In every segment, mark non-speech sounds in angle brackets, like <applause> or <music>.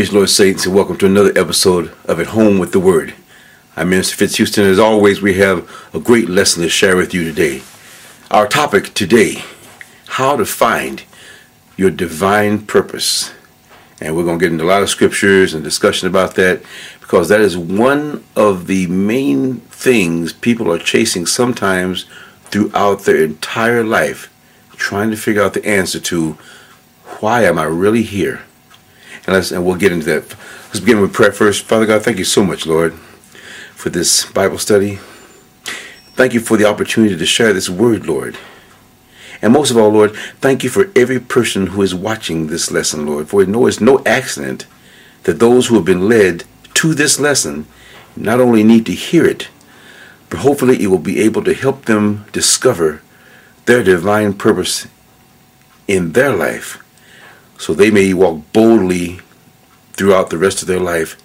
Praise Lord, Saints, and welcome to another episode of At Home with the Word. I'm Minister Fitz Houston. As always, we have a great lesson to share with you today. Our topic today how to find your divine purpose. And we're going to get into a lot of scriptures and discussion about that because that is one of the main things people are chasing sometimes throughout their entire life, trying to figure out the answer to why am I really here? And, let's, and we'll get into that. Let's begin with prayer first. Father God, thank you so much, Lord, for this Bible study. Thank you for the opportunity to share this word, Lord. And most of all, Lord, thank you for every person who is watching this lesson, Lord. For know it's no accident that those who have been led to this lesson not only need to hear it, but hopefully it will be able to help them discover their divine purpose in their life so they may walk boldly throughout the rest of their life,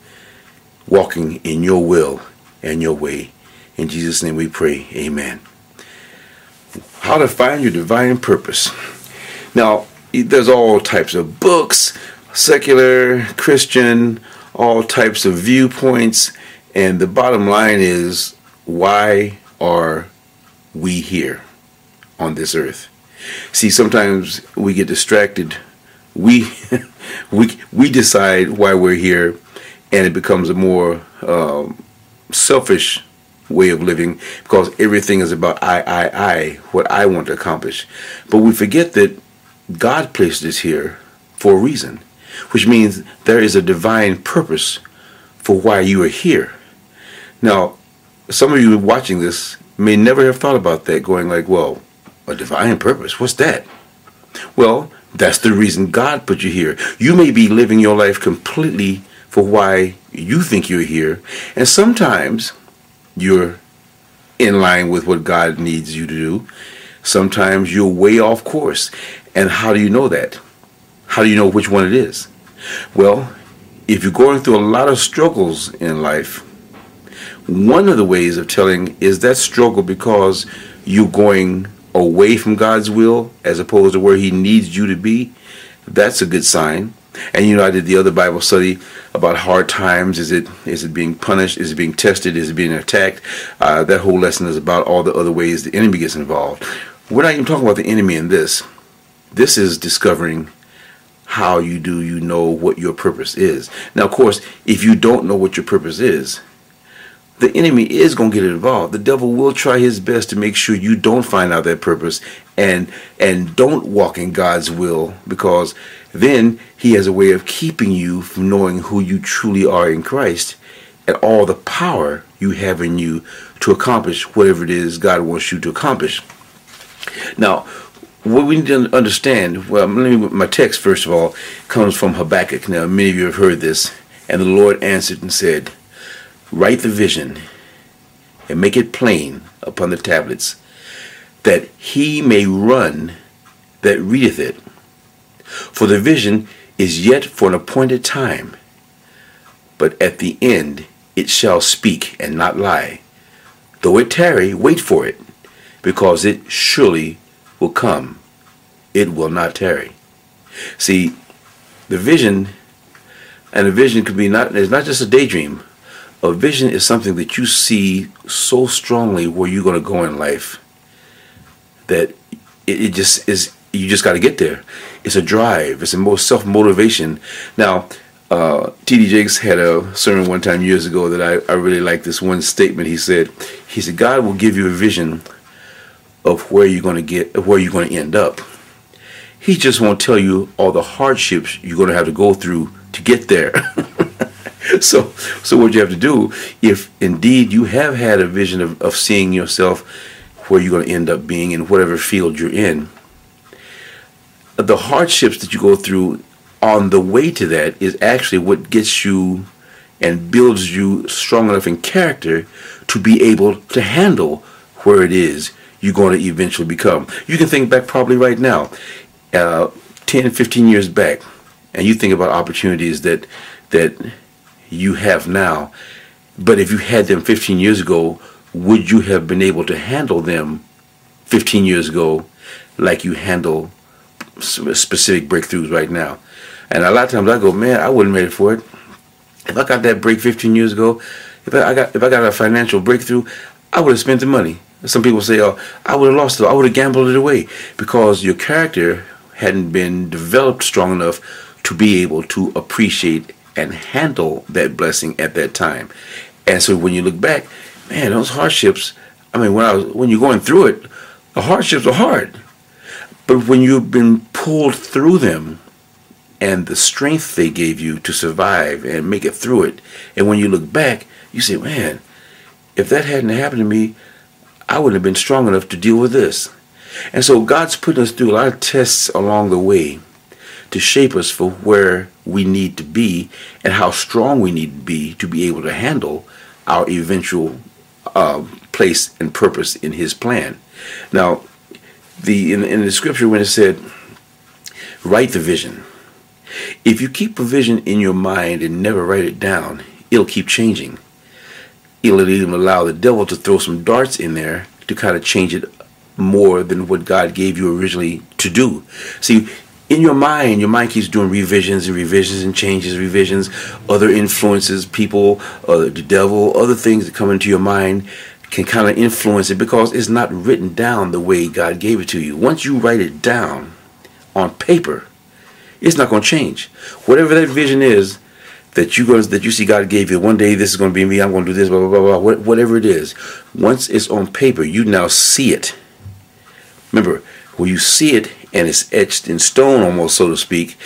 walking in your will and your way. In Jesus' name we pray. Amen. How to find your divine purpose. Now, there's all types of books, secular, Christian, all types of viewpoints, and the bottom line is why are we here on this earth? See, sometimes we get distracted we <laughs> we we decide why we're here, and it becomes a more um, selfish way of living because everything is about I, I, I, what I want to accomplish. But we forget that God placed us here for a reason, which means there is a divine purpose for why you are here. Now, some of you watching this may never have thought about that, going like, well, a divine purpose, what's that? Well, that's the reason God put you here. You may be living your life completely for why you think you're here, and sometimes you're in line with what God needs you to do. Sometimes you're way off course. And how do you know that? How do you know which one it is? Well, if you're going through a lot of struggles in life, one of the ways of telling is that struggle because you're going away from God's will as opposed to where He needs you to be, that's a good sign. And you know, I did the other Bible study about hard times. Is it is it being punished? Is it being tested? Is it being attacked? Uh, that whole lesson is about all the other ways the enemy gets involved. We're not even talking about the enemy in this. This is discovering how you do you know what your purpose is. Now, of course, if you don't know what your purpose is, the enemy is going to get involved. The devil will try his best to make sure you don't find out that purpose and and don't walk in God's will because then he has a way of keeping you from knowing who you truly are in Christ and all the power you have in you to accomplish whatever it is God wants you to accomplish. Now, what we need to understand, well, me, my text first of all comes from Habakkuk. Now, many of you have heard this, and the Lord answered and said, Write the vision and make it plain upon the tablets, that he may run that readeth it. For the vision is yet for an appointed time, but at the end it shall speak and not lie. Though it tarry, wait for it, because it surely will come. It will not tarry. See, the vision, and the vision could be not, it's not just a daydream, a vision is something that you see so strongly where you're going to go in life that it, it just is you just got to get there. It's a drive. It's a more self-motivation. Now uh, T.D. Jakes had a sermon one time years ago that I, I really like this one statement. He said he said God will give you a vision of where you're going to get where you're going to end up. He just won't tell you all the hardships you're going to have to go through to get there <laughs> <laughs> so, so what you have to do, if indeed you have had a vision of, of seeing yourself where you're going to end up being in whatever field you're in, the hardships that you go through on the way to that is actually what gets you and builds you strong enough in character to be able to handle where it is you're going to eventually become. You can think back probably right now, uh, 10, 15 years back, and you think about opportunities that that you have now. But if you had them 15 years ago, would you have been able to handle them 15 years ago like you handle specific breakthroughs right now? And a lot of times I go, man, I wasn't ready for it. If I got that break 15 years ago, if I got if I got a financial breakthrough, I would have spent the money. Some people say, "Oh, I would have lost it. I would have gambled it away," because your character hadn't been developed strong enough to be able to appreciate and handle that blessing at that time. And so when you look back, man, those hardships. I mean, when I was when you're going through it, the hardships are hard. But when you've been pulled through them, and the strength they gave you to survive and make it through it, and when you look back, you say, man, if that hadn't happened to me, I wouldn't have been strong enough to deal with this. And so God's putting us through a lot of tests along the way to shape us for where we need to be and how strong we need to be to be able to handle our eventual uh, place and purpose in His plan. Now, the in, in the scripture when it said, "Write the vision." If you keep a vision in your mind and never write it down, it'll keep changing. It'll even allow the devil to throw some darts in there to kind of change it more than what God gave you originally to do. See, in your mind, your mind keeps doing revisions and revisions and changes, revisions, other influences, people, uh, the devil, other things that come into your mind can kind of influence it because it's not written down the way God gave it to you. Once you write it down on paper, it's not going to change. Whatever that vision is that you that you see God gave you, one day this is going to be me. I'm going to do this, blah blah blah blah. Whatever it is, once it's on paper, you now see it. Remember, when you see it and it's etched in stone, almost so to speak,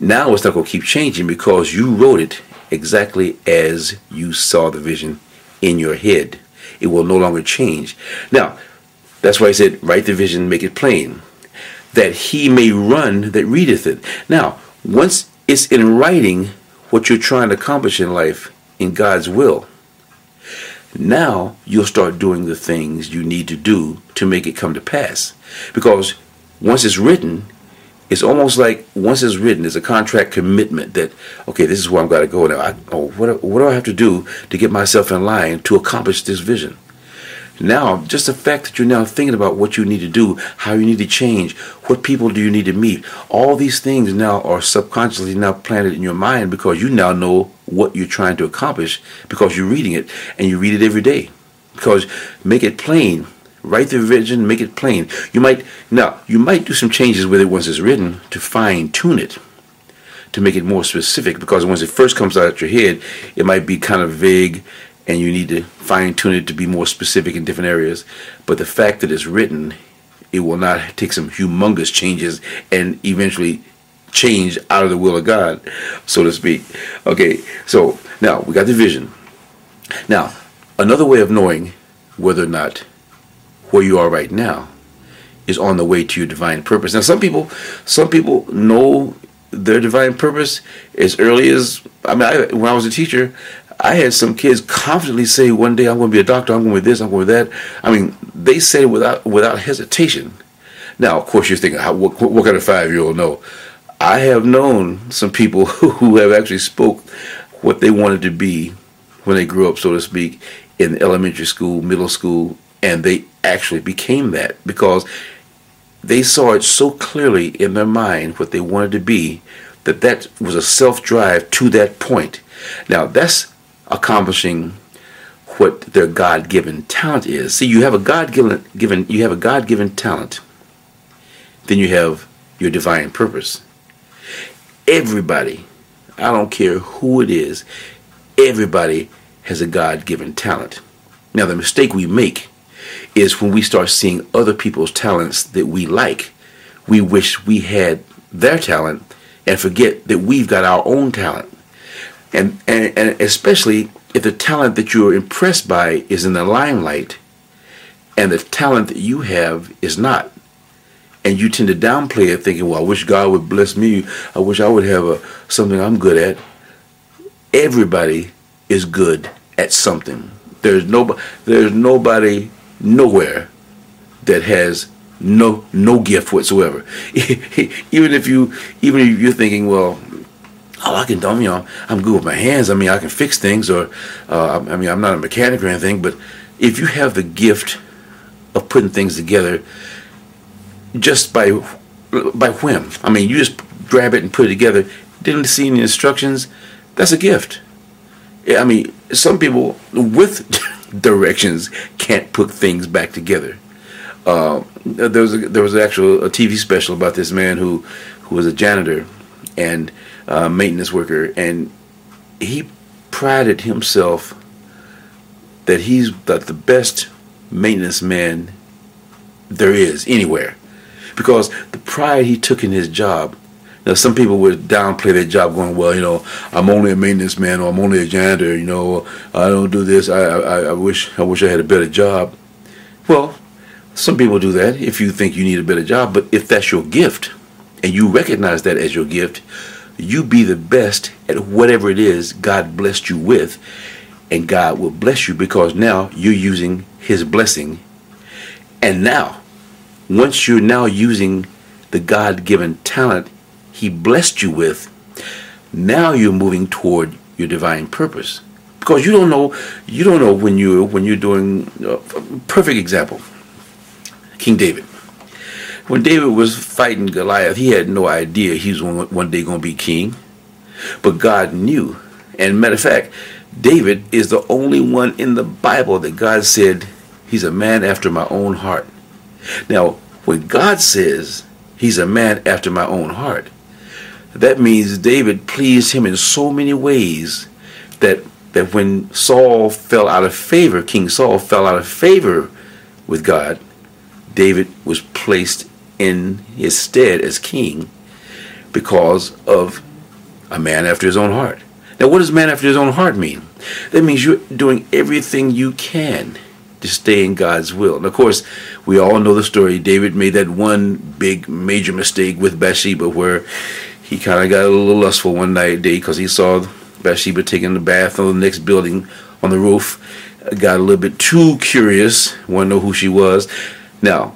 now it's not going to keep changing because you wrote it exactly as you saw the vision in your head. It will no longer change. Now, that's why I said, write the vision, make it plain that he may run that readeth it. Now, once it's in writing what you're trying to accomplish in life in God's will, now you'll start doing the things you need to do to make it come to pass. Because once it's written, it's almost like once it's written, it's a contract commitment that okay, this is where I'm going to go now. I, oh, what, what do I have to do to get myself in line to accomplish this vision? Now, just the fact that you're now thinking about what you need to do, how you need to change, what people do you need to meet, all these things now are subconsciously now planted in your mind because you now know what you're trying to accomplish because you're reading it and you read it every day. Because make it plain. Write the vision, make it plain. You might now you might do some changes with it once it's written to fine tune it to make it more specific because once it first comes out of your head, it might be kind of vague and you need to fine tune it to be more specific in different areas. But the fact that it's written, it will not take some humongous changes and eventually change out of the will of God, so to speak. Okay, so now we got the vision. Now, another way of knowing whether or not where you are right now is on the way to your divine purpose. Now, some people, some people know their divine purpose as early as I mean, I, when I was a teacher, I had some kids confidently say, "One day I'm going to be a doctor. I'm going with this. I'm going with that." I mean, they said it without without hesitation. Now, of course, you're thinking, how, what, what kind of five year old know? I have known some people <laughs> who have actually spoke what they wanted to be when they grew up, so to speak, in elementary school, middle school, and they actually became that because they saw it so clearly in their mind what they wanted to be that that was a self drive to that point. Now, that's accomplishing what their God-given talent is. See, you have a God-given given you have a God-given talent. Then you have your divine purpose. Everybody, I don't care who it is, everybody has a God-given talent. Now, the mistake we make is when we start seeing other people's talents that we like. We wish we had their talent and forget that we've got our own talent. And, and, and especially if the talent that you're impressed by is in the limelight and the talent that you have is not. And you tend to downplay it thinking well i wish god would bless me. I wish i would have a, something i'm good at. Everybody is good at something. There's no there's nobody nowhere that has no no gift whatsoever <laughs> even if you even if you're thinking well oh, I can, do, you know, I'm good with my hands. I mean, I can fix things, or uh, I mean, I'm not a mechanic or anything. But if you have the gift of putting things together, just by by whim, I mean, you just grab it and put it together. didn't see any instructions, that's a gift. I mean, some people with <laughs> directions can't put things back together. Uh, there was a, there was actual a TV special about this man who who was a janitor and uh, maintenance worker, and he prided himself that he's the, the best maintenance man there is anywhere because the pride he took in his job. Some people would downplay their job, going, "Well, you know, I'm only a maintenance man, or I'm only a janitor. You know, I don't do this. I, I, I wish, I wish I had a better job." Well, some people do that if you think you need a better job, but if that's your gift, and you recognize that as your gift, you be the best at whatever it is God blessed you with, and God will bless you because now you're using His blessing. And now, once you're now using the God given talent He blessed you with, now you're moving toward your divine purpose. Because you don't know, you don't know when you're when you're doing. Uh, perfect example. King David. When David was fighting Goliath, he had no idea he was one, one day going to be king. But God knew. And matter of fact, David is the only one in the Bible that God said he's a man after my own heart. Now, when God says he's a man after my own heart, that means David pleased him in so many ways that that when Saul fell out of favor, King Saul fell out of favor with God, David was placed in his stead as king because of a man after his own heart. Now, what does man after his own heart mean? That means you're doing everything you can to stay in God's will. And of course, we all know the story. David made that one big, major mistake with Bathsheba where he kind of got a little lustful one night day because he saw Bathsheba taking a bath on the next building on the roof. Got a little bit too curious, want to know who she was. Now,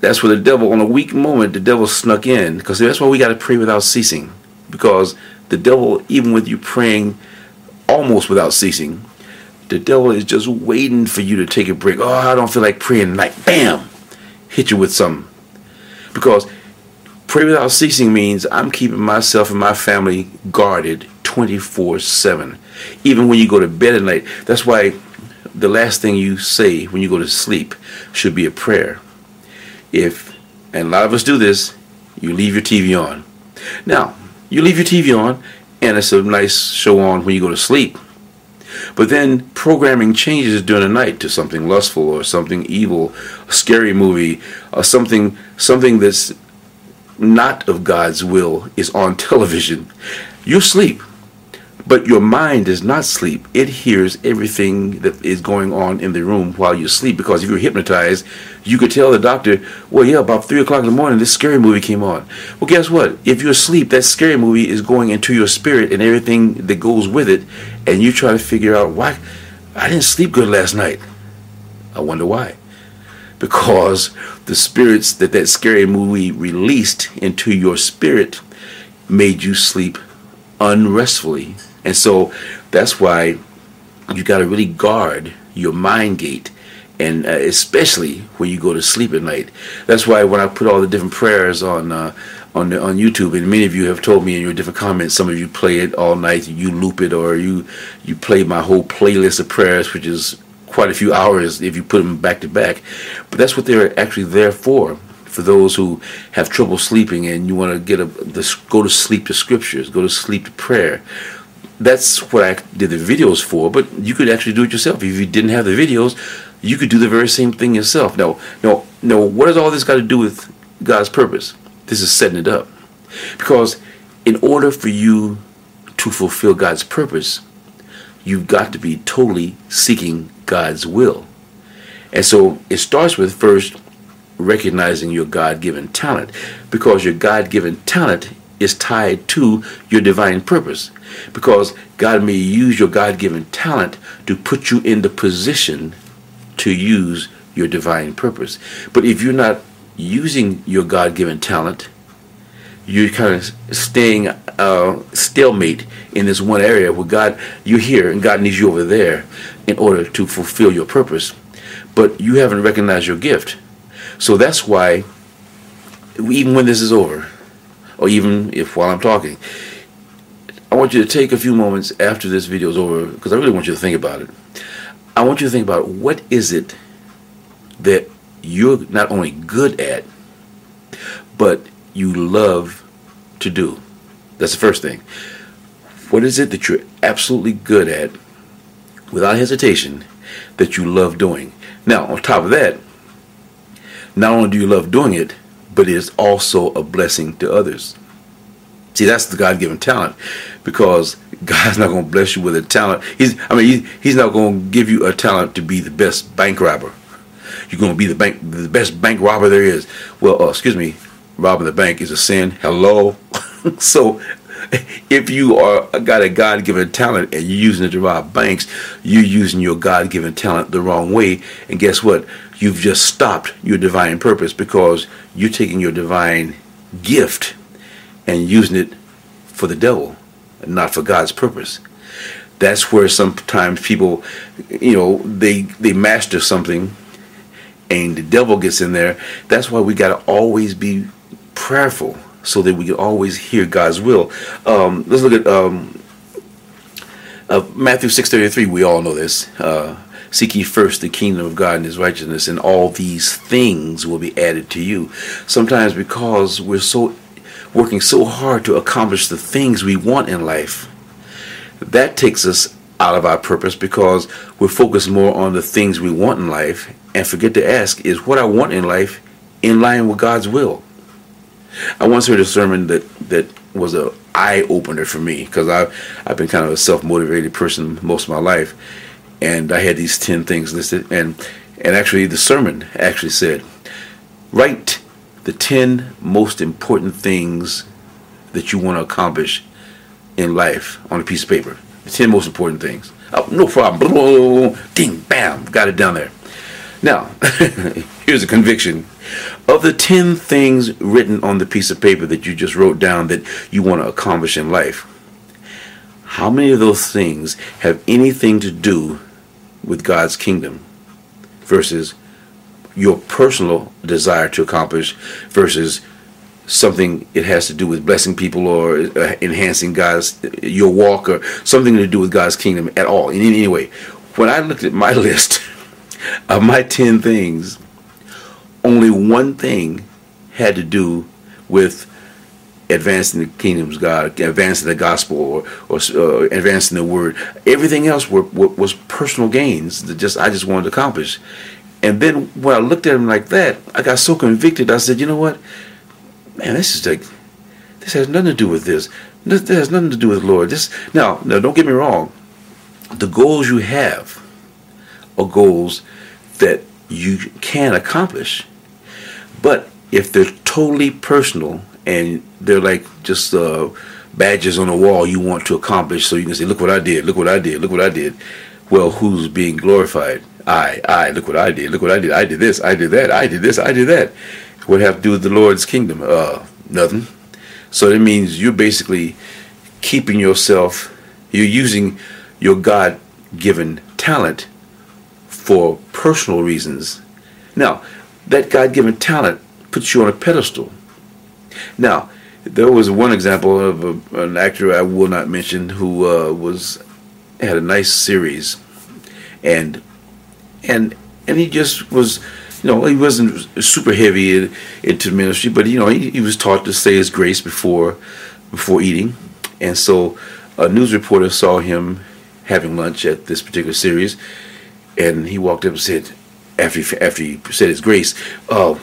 that's where the devil, on a weak moment, the devil snuck in. Because that's why we got to pray without ceasing. Because the devil, even with you praying almost without ceasing, the devil is just waiting for you to take a break. Oh, I don't feel like praying tonight. Bam! Hit you with something. Because pray without ceasing means I'm keeping myself and my family guarded 24 7. Even when you go to bed at night. That's why the last thing you say when you go to sleep should be a prayer if, and a lot of us do this, you leave your TV on. Now, you leave your TV on, and it's a nice show on when you go to sleep. But then programming changes during the night to something lustful or something evil, a scary movie, or something something that's not of God's will is on <laughs> television. You sleep. But your mind does not sleep. It hears everything that is going on in the room while you sleep. Because if you're hypnotized, you could tell the doctor, well, yeah, about 3 o'clock in the morning, this scary movie came on. Well, guess what? If you're asleep, that scary movie is going into your spirit and everything that goes with it. And you try to figure out, why? I didn't sleep good last night. I wonder why. Because the spirits that that scary movie released into your spirit made you sleep unrestfully and so that's why you got to really guard your mind gate and uh, especially when you go to sleep at night. That's why when I put all the different prayers on uh, on the, on YouTube, and many of you have told me in your different comments, some of you play it all night, you loop it, or you you play my whole playlist of prayers, which is quite a few hours if you put them back to back. But that's what they're actually there for. For those who have trouble sleeping and you want to get a the, go to sleep to scriptures, go to sleep to prayer, that's what I did the videos for, but you could actually do it yourself. If you didn't have the videos, you could do the very same thing yourself. Now, no, no, what does all this got to do with God's purpose? This is setting it up. Because in order for you to fulfill God's purpose, you've got to be totally seeking God's will. And so it starts with first recognizing your God given talent, because your God given talent is tied to your divine purpose because God may use your God given talent to put you in the position to use your divine purpose. But if you're not using your God given talent, you're kind of staying uh, stalemate in this one area where God, you're here and God needs you over there in order to fulfill your purpose. But you haven't recognized your gift. So that's why, even when this is over, or even if while I'm talking, I want you to take a few moments after this video is over because I really want you to think about it. I want you to think about what is it that you're not only good at, but you love to do. That's the first thing. What is it that you're absolutely good at, without hesitation, that you love doing? Now, on top of that, not only do you love doing it, but it is also a blessing to others. See, that's the God given talent because God's not going to bless you with a talent. He's, I mean, he, He's not going to give you a talent to be the best bank robber. You're going to be the bank, the best bank robber there is. Well, uh, excuse me, robbing the bank is a sin. Hello. <laughs> so, if you are got a God given talent and you're using it to rob banks, you're using your God given talent the wrong way. And guess what? You've just stopped your divine purpose because you're taking your divine gift and using it for the devil, not for God's purpose. That's where sometimes people, you know, they they master something, and the devil gets in there. That's why we got to always be prayerful so that we can always hear God's will. Um, let's look at um, uh, Matthew six thirty three. We all know this. Uh, Seek ye first the kingdom of God and his righteousness, and all these things will be added to you. Sometimes because we're so working so hard to accomplish the things we want in life, that takes us out of our purpose because we're focused more on the things we want in life and forget to ask, is what I want in life in line with God's will? I once heard a sermon that, that was a eye opener for me because I've, I've been kind of a self motivated person most of my life. And I had these 10 things listed. And, and actually, the sermon actually said, write the 10 most important things that you want to accomplish in life on a piece of paper. The 10 most important things. Oh, no problem. Ding, bam, got it down there. Now, <laughs> here's a conviction. Of the 10 things written on the piece of paper that you just wrote down that you want to accomplish in life, how many of those things have anything to do with God's kingdom versus your personal desire to accomplish versus something it has to do with blessing people or uh, enhancing God's your walk or something to do with God's kingdom at all in any way. When I looked at my <laughs> list of my 10 things, only one thing had to do with advancing the kingdom's God, advancing the gospel, or, or uh, advancing the word. Everything else were, were, was personal gains that just I just wanted to accomplish. And then when I looked at him like that, I got so convicted. I said, you know what, man, this is like this has nothing to do with this. This has nothing to do with the Lord. This now, now, don't get me wrong. The goals you have are goals that you can accomplish, but if they're totally personal and they're like just uh, badges on the wall you want to accomplish, so you can say, "Look what I did! Look what I did! Look what I did." Well, who's being glorified? I, I, look what I did, look what I did, I did this, I did that, I did this, I did that. What have to do with the Lord's kingdom? Uh, nothing. So that means you're basically keeping yourself, you're using your God given talent for personal reasons. Now, that God given talent puts you on a pedestal. Now, there was one example of a, an actor I will not mention who uh, was had a nice series, and and and he just was you know he wasn't super heavy in, into ministry but you know he, he was taught to say his grace before before eating and so a news reporter saw him having lunch at this particular series and he walked up and said after he, after he said his grace oh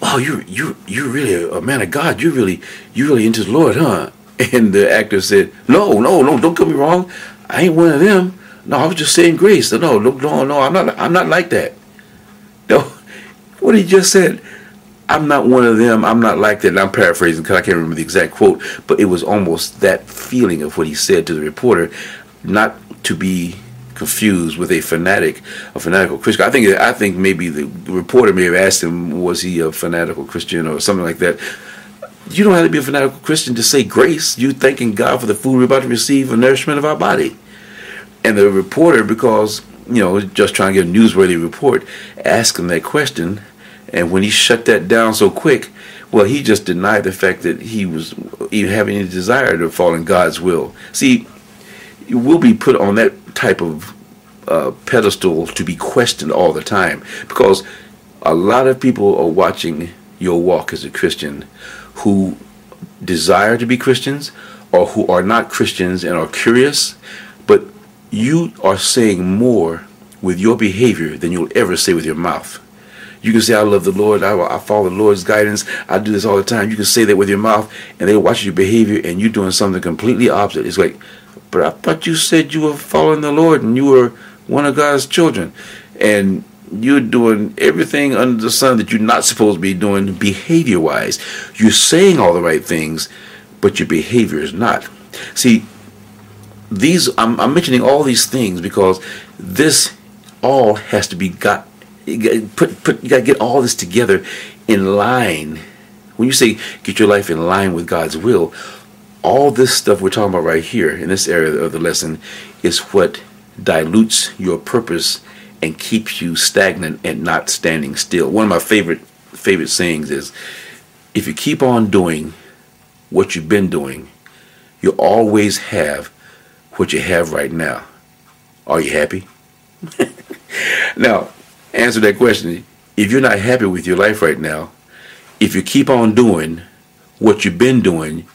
wow you're you you're really a man of god you're really you're really into the lord huh <laughs> and the actor said no no no don't get me wrong i ain't one of them no, I was just saying grace. No, no, no, no. I'm not. I'm not like that. <laughs> No, what he just said. I'm not one of them. I'm not like that. And I'm paraphrasing because I can't remember the exact quote, but it was almost that feeling of what he said to the reporter, not to be confused with a fanatic, a fanatical Christian. I think. I think maybe the, reporter may have asked him, was he a fanatical Christian or something like that. You don't have to be a fanatical Christian to say grace. You thanking God for the food we're about to receive, the nourishment of our body. And the reporter, because, you know, just trying to get a newsworthy report, asked him that question. And when he shut that down so quick, well, he just denied the fact that he was even have any desire to fall in God's will. See, you will be put on that type of uh, pedestal to be questioned all the time because a lot of people are watching your walk as a Christian who desire to be Christians or who are not Christians and are curious, but you are saying more with your behavior than you'll ever say with your mouth. You can say, I love the Lord, I, I follow the Lord's guidance, I do this all the time. You can say that with your mouth, and they watch your behavior, and you're doing something completely opposite. It's like, but I thought you said you were following the Lord and you were one of God's children. And you're doing everything under the sun that you're not supposed to be doing behavior wise. You're saying all the right things, but your behavior is not. See, these I'm, I'm mentioning all these things because this all has to be got put put you got to get all this together in line. When you say get your life in line with God's will, all this stuff we're talking about right here in this area of the lesson is what dilutes your purpose and keeps you stagnant and not standing still. One of my favorite favorite sayings is if you keep on doing what you've been doing, you'll always have what you have right now. Are you happy? <laughs> now, answer that question. If you're not happy with your life right now, if you keep on doing what you've been doing,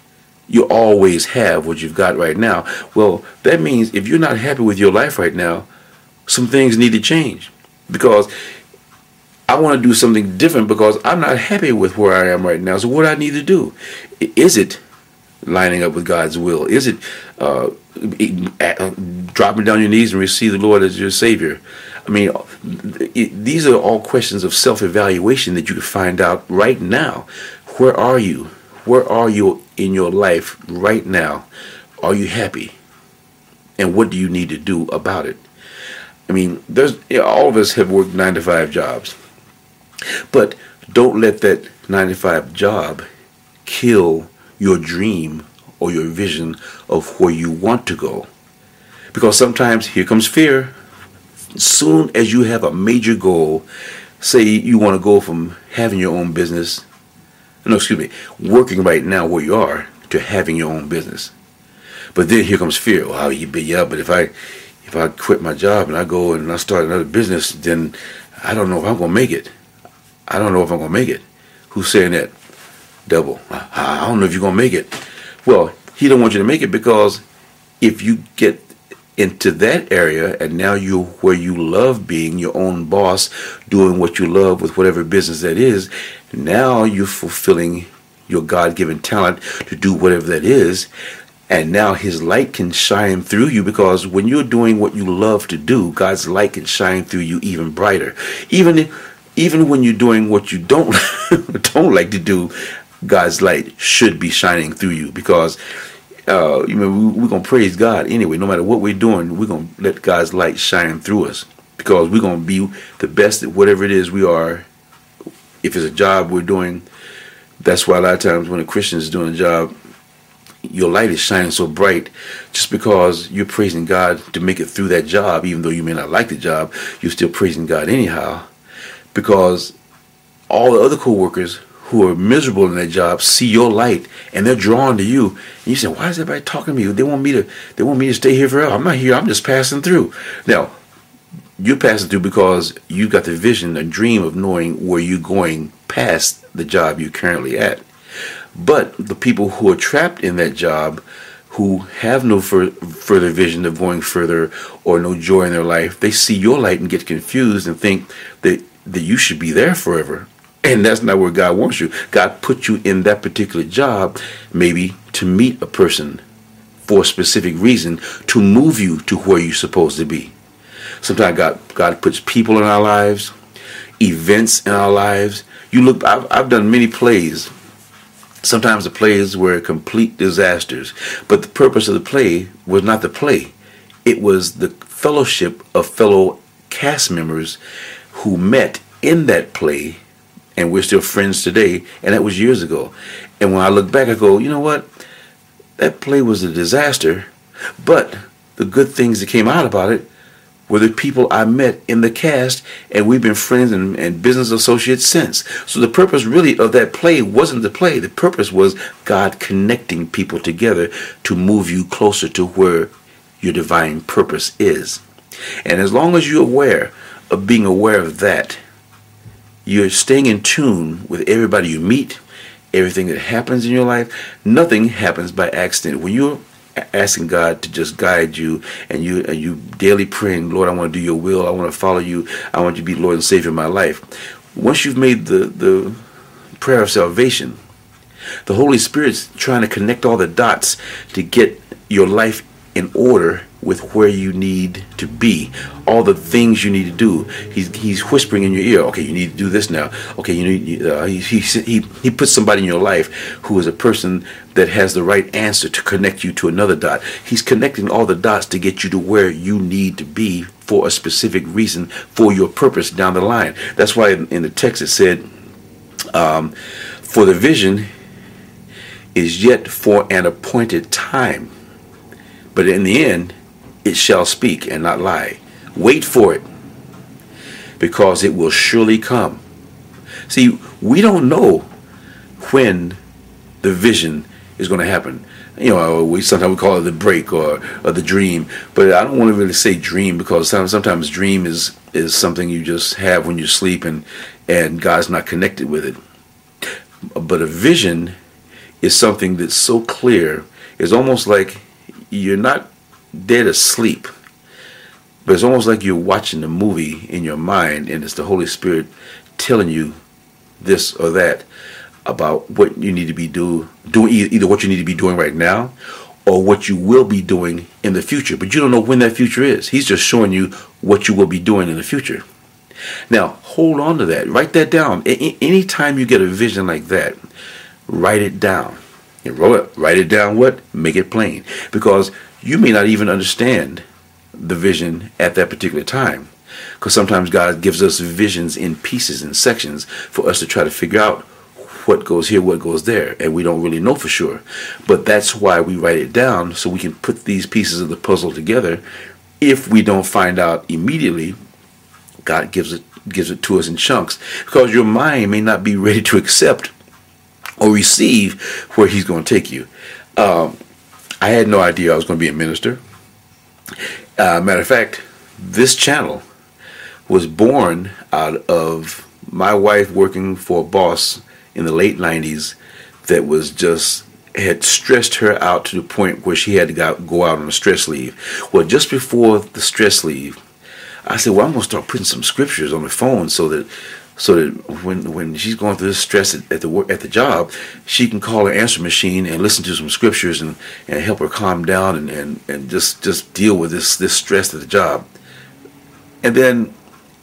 you always have what you've got right now. Well, that means if you're not happy with your life right now, some things need to change because I want to do something different because I'm not happy with where I am right now. So what I need to do is it lining up with God's will? Is it uh, uh, dropping down your knees and receive the Lord as your Savior? I mean, these are all questions of self-evaluation that you can find out right now. Where are you? Where are you in your life right now? Are you happy? And what do you need to do about it? I mean, there's you know, all of us have worked nine to five jobs, but don't let that nine to five job kill your dream or your vision of where you want to go. Because sometimes here comes fear. Soon as you have a major goal, say you want to go from having your own business, no, excuse me, working right now where you are to having your own business. But then here comes fear. Well, you be yeah, but if I if I quit my job and I go and I start another business, then I don't know if I'm gonna make it. I don't know if I'm gonna make it. Who's saying that? Double. I don't know if you're gonna make it. Well, he don't want you to make it because if you get into that area and now you where you love being your own boss, doing what you love with whatever business that is, now you're fulfilling your God given talent to do whatever that is and now his light can shine through you because when you're doing what you love to do god's light can shine through you even brighter. Even even when you're doing what you don't <laughs> don't like to do god's light should be shining through you because uh, you know we, we're gonna praise god anyway. No matter what we're doing we're gonna let god's light shine through us because we're gonna be the best at whatever it is we are if it's a job we're doing that's why a lot of times when a christian is doing a job your light is shining so bright just because you're praising God to make it through that job, even though you may not like the job, you're still praising God anyhow. Because all the other co-workers who are miserable in their job see your light and they're drawn to you. And you say, Why is everybody talking to me? They want me to they want me to stay here forever. I'm not here, I'm just passing through. Now, you're passing through because you got the vision, the dream of knowing where you're going past the job you're currently at. But the people who are trapped in that job, who have no fur- further vision of going further or no joy in their life, they see your light and get confused and think that, that you should be there forever. And that's not where God wants you. God put you in that particular job, maybe to meet a person for a specific reason to move you to where you're supposed to be. Sometimes God God puts people in our lives, events in our lives. You look. I've, I've done many plays Sometimes the plays were complete disasters, but the purpose of the play was not the play. It was the fellowship of fellow cast members who met in that play, and we're still friends today, and that was years ago. And when I look back, I go, you know what? That play was a disaster, but the good things that came out about it were the people I met in the cast, and we've been friends and, and business associates since. So the purpose really of that play wasn't the play. The purpose was God connecting people together to move you closer to where your divine purpose is. And as long as you're aware of being aware of that, you're staying in tune with everybody you meet, everything that happens in your life. Nothing happens by accident. When you're asking God to just guide you and you and you daily praying, Lord, I want to do your will. I want to follow you. I want you to be Lord and Savior in my life. Once you've made the, the prayer of salvation, the Holy Spirit's trying to connect all the dots to get your life in order with where you need to be, all the things you need to do. He's he's whispering in your ear. Okay, you need to do this now. Okay, you need. Uh, he, he he puts somebody in your life who is a person that has the right answer to connect you to another dot. He's connecting all the dots to get you to where you need to be for a specific reason for your purpose down the line. That's why in the text it said, um, "For the vision is yet for an appointed time." But in the end, it shall speak and not lie. Wait for it, because it will surely come. See, we don't know when the vision is going to happen. You know, we sometimes we call it the break or, or the dream, but I don't want to really say dream because sometimes dream is is something you just have when you sleep and and God's not connected with it. But a vision is something that's so clear. It's almost like you're not dead asleep, but it's almost like you're watching the movie in your mind, and it's the Holy Spirit telling you this or that about what you need to be do doing either what you need to be doing right now or what you will be doing in the future. But you don't know when that future is. He's just showing you what you will be doing in the future. Now, hold on to that. Write that down. Anytime you get a vision like that, write it down. Wrote it. Write it down. What? Make it plain. Because you may not even understand the vision at that particular time. Because sometimes God gives us visions in pieces and sections for us to try to figure out what goes here, what goes there, and we don't really know for sure. But that's why we write it down so we can put these pieces of the puzzle together. If we don't find out immediately, God gives it gives it to us in chunks because your mind may not be ready to accept or receive where He's going to take you. Um, I had no idea I was going to be a minister. Uh, matter of fact, this channel was born out of my wife working for a boss in the late 90s that was just had stressed her out to the point where she had to go out on a stress leave. Well, just before the stress leave, I said, "Well, I'm going to start putting some scriptures on the phone so that so that when when she's going through this stress at, at the work at the job, she can call her answer machine and listen to some scriptures and, and help her calm down and, and, and just just deal with this this stress at the job. And then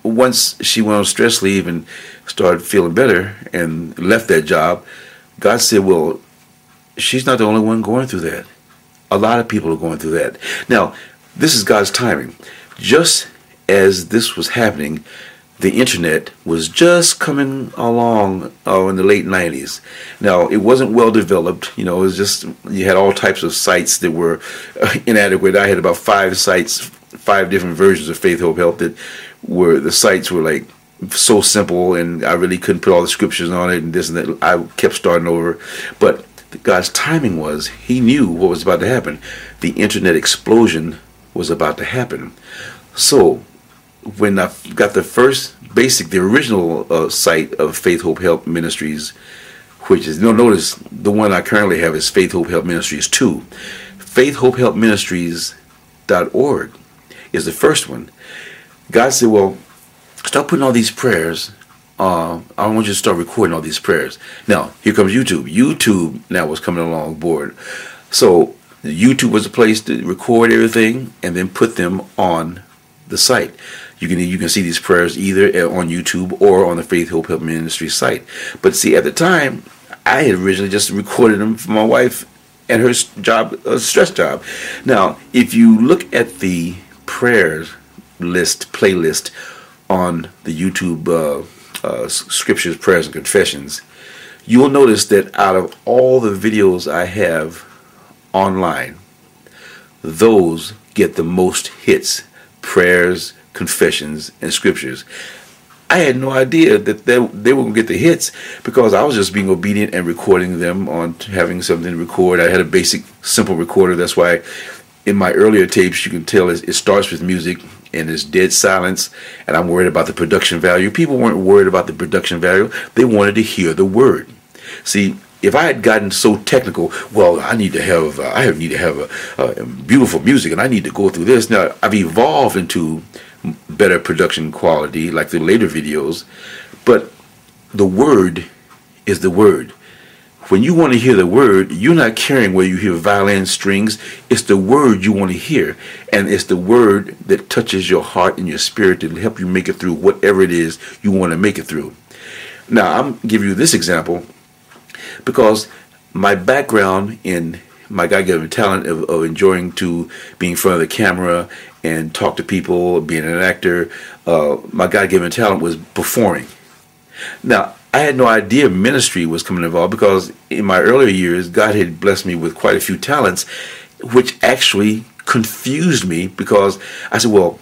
once she went on stress leave and started feeling better and left that job, God said, "Well, she's not the only one going through that. A lot of people are going through that. Now, this is God's timing. Just as this was happening." The internet was just coming along uh, in the late 90s. Now, it wasn't well developed. You know, it was just, you had all types of sites that were uh, inadequate. I had about five sites, five different versions of Faith, Hope, Help that were, the sites were like so simple and I really couldn't put all the scriptures on it and this and that. I kept starting over. But God's timing was, He knew what was about to happen. The internet explosion was about to happen. So, when I got the first basic, the original uh, site of Faith Hope Help Ministries, which is, no, notice the one I currently have is Faith Hope Help Ministries 2. Faith Hope Help Ministries.org is the first one. God said, well, start putting all these prayers. Uh, I want you to start recording all these prayers. Now, here comes YouTube. YouTube now was coming along board. So, YouTube was a place to record everything and then put them on the site. You can you can see these prayers either on YouTube or on the Faith Hope Help Ministry site. But see, at the time, I had originally just recorded them for my wife and her job, a stress job. Now, if you look at the prayers list playlist on the YouTube uh, uh, scriptures, prayers, and confessions, you will notice that out of all the videos I have online, those get the most hits prayers, confessions, and scriptures. I had no idea that they, they were going to get the hits because I was just being obedient and recording them on having something to record. I had a basic, simple recorder. That's why in my earlier tapes, you can tell it, it starts with music and it's dead silence. And I'm worried about the production value. People weren't worried about the production value, they wanted to hear the word. See, if I had gotten so technical, well, I need to have, uh, I need to have a, a beautiful music, and I need to go through this. Now I've evolved into better production quality, like the later videos, but the word is the word. When you want to hear the word, you're not caring whether you hear violin strings. It's the word you want to hear. And it's the word that touches your heart and your spirit to help you make it through whatever it is you want to make it through. Now, I'm giving you this example because my background in my God-given talent of, of, enjoying to be in front of the camera and talk to people, being an actor. Uh, my God-given talent was performing. Now, I had no idea ministry was coming involved because in my earlier years, God had blessed me with quite a few talents, which actually confused me because I said, well,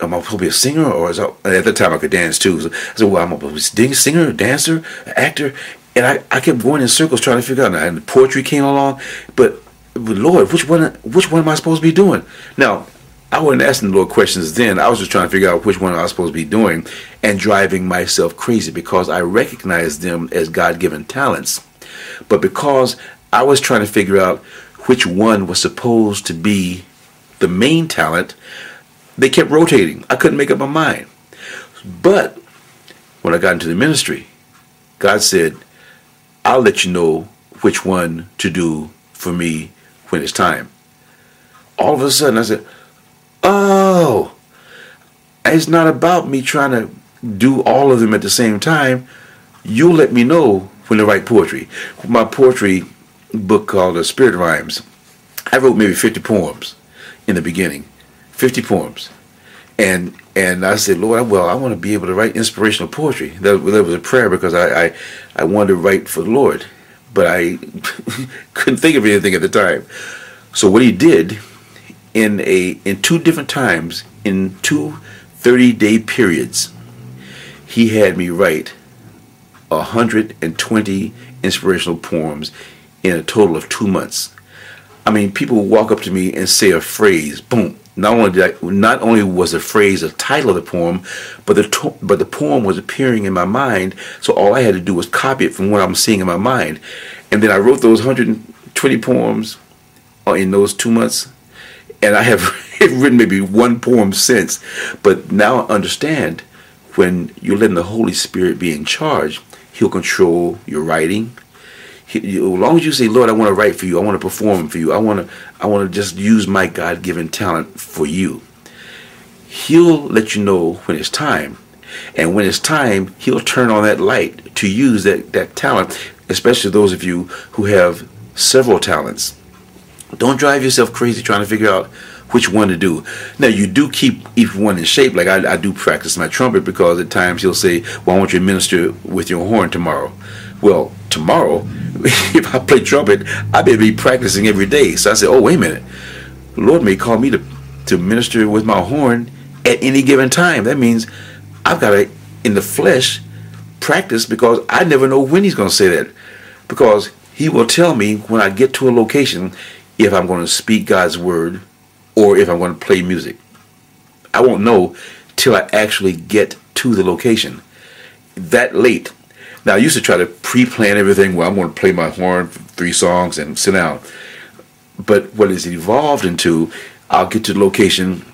am I supposed to be a singer or is I, at the time I could dance too. So I said, well, I'm a singer, dancer, actor. And I, I kept going in circles trying to figure out. And poetry came along, but, but Lord, which one which one am I supposed to be doing? Now, I wasn't asking the Lord questions then. I was just trying to figure out which one I was supposed to be doing and driving myself crazy because I recognized them as God given talents. But because I was trying to figure out which one was supposed to be the main talent, they kept rotating. I couldn't make up my mind. But when I got into the ministry, God said, I'll let you know which one to do for me when it's time. All of a sudden, I said, Oh, it's not about me trying to do all of them at the same time. You'll let me know when to write poetry. My poetry book called The Spirit Rhymes, I wrote maybe 50 poems in the beginning. 50 poems. And and I said, Lord, well, I want to be able to write inspirational poetry. That, that was a prayer because I, I, I wanted to write for the Lord. But I <laughs> couldn't think of anything at the time. So what he did in a in two different times in two 30 day periods he had me write 120 inspirational poems in a total of two months i mean people walk up to me and say a phrase boom not only did I, not only was the phrase the title of the poem but the to, but the poem was appearing in my mind so all i had to do was copy it from what i'm seeing in my mind and then i wrote those 120 poems uh, in those two months and I have <laughs> written maybe one poem since, but now I understand when you're letting the Holy Spirit be in charge, He'll control your writing. As long as you say, "Lord, I want to write for you. I want to perform for you. I want to, I want to just use my God-given talent for you," He'll let you know when it's time, and when it's time, He'll turn on that light to use that that talent. Especially those of you who have several talents don't drive yourself crazy trying to figure out which one to do. Now you do keep each one in shape. Like I, I do practice my trumpet because at times he'll say, "Well, I want you to minister with your horn tomorrow." Well, tomorrow, <laughs> if I play trumpet, I better be practicing every day. So I said, "Oh, wait a minute. The Lord may call me to to minister with my horn at any given time. That means I've got to, in the flesh, practice because I never know when He's going to say that. Because He will tell me when I get to a location if I'm going to speak God's word or if I'm going to play music. I won't know till I actually get to the location. That late. Now I used to try to pre-plan everything. Well, I'm going to play my horn three songs and sit down. But what is evolved into, I'll get to the location.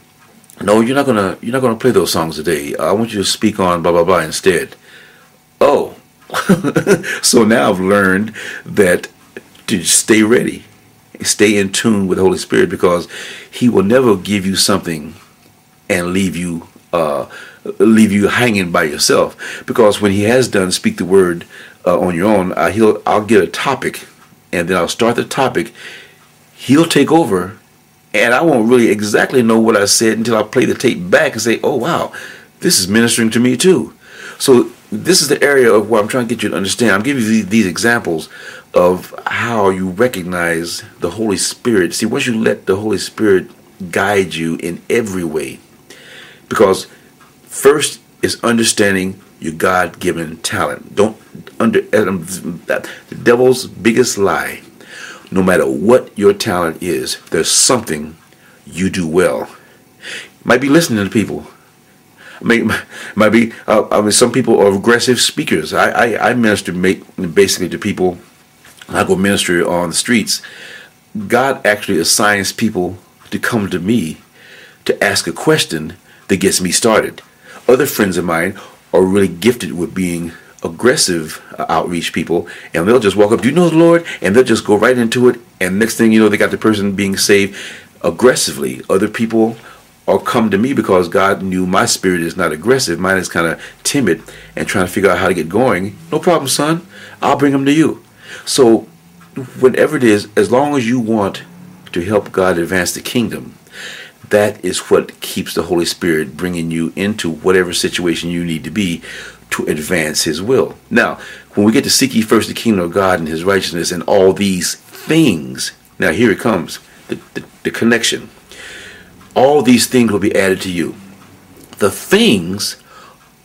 No, you're not gonna you're not gonna play those songs today. I want you to speak on blah blah blah instead. Oh, <laughs> so now I've learned that to stay ready stay in tune with the Holy Spirit because He will never give you something and leave you uh, leave you hanging by yourself. Because when He has done speak the word uh, on your own, uh, He'll I'll get a topic and then I'll start the topic. He'll take over, and I won't really exactly know what I said until I play the tape back and say, "Oh wow, this is ministering to me too." So this is the area of what I'm trying to get you to understand. I'm giving you these examples of how you recognize the Holy Spirit. See, once you let the Holy Spirit guide you in every way, Because first is understanding your God given talent. Don't under the devil's biggest lie. No matter what your talent is, there's something you do well. Might be listening to people. Might, <laughs> might be. Uh, I mean, some people are aggressive speakers. I I, I minister basically to people. I go minister on the streets. God actually assigns people to come to me to ask a question that gets me started. Other friends of mine are really gifted with being aggressive uh, outreach people, and they'll just walk up, "Do you know the Lord?" and they'll just go right into it. And next thing you know, they got the person being saved aggressively. Other people or come to me because God knew my spirit is not aggressive. Mine is kind of timid and trying to figure out how to get going. No problem, son. I'll bring them to you. So, whatever it is, as long as you want to help God advance the kingdom, that is what keeps the Holy Spirit bringing you into whatever situation you need to be to advance His will. Now, when we get to seek ye first the kingdom of God and His righteousness and all these things, now here it comes the, the, the connection. All these things will be added to you. The things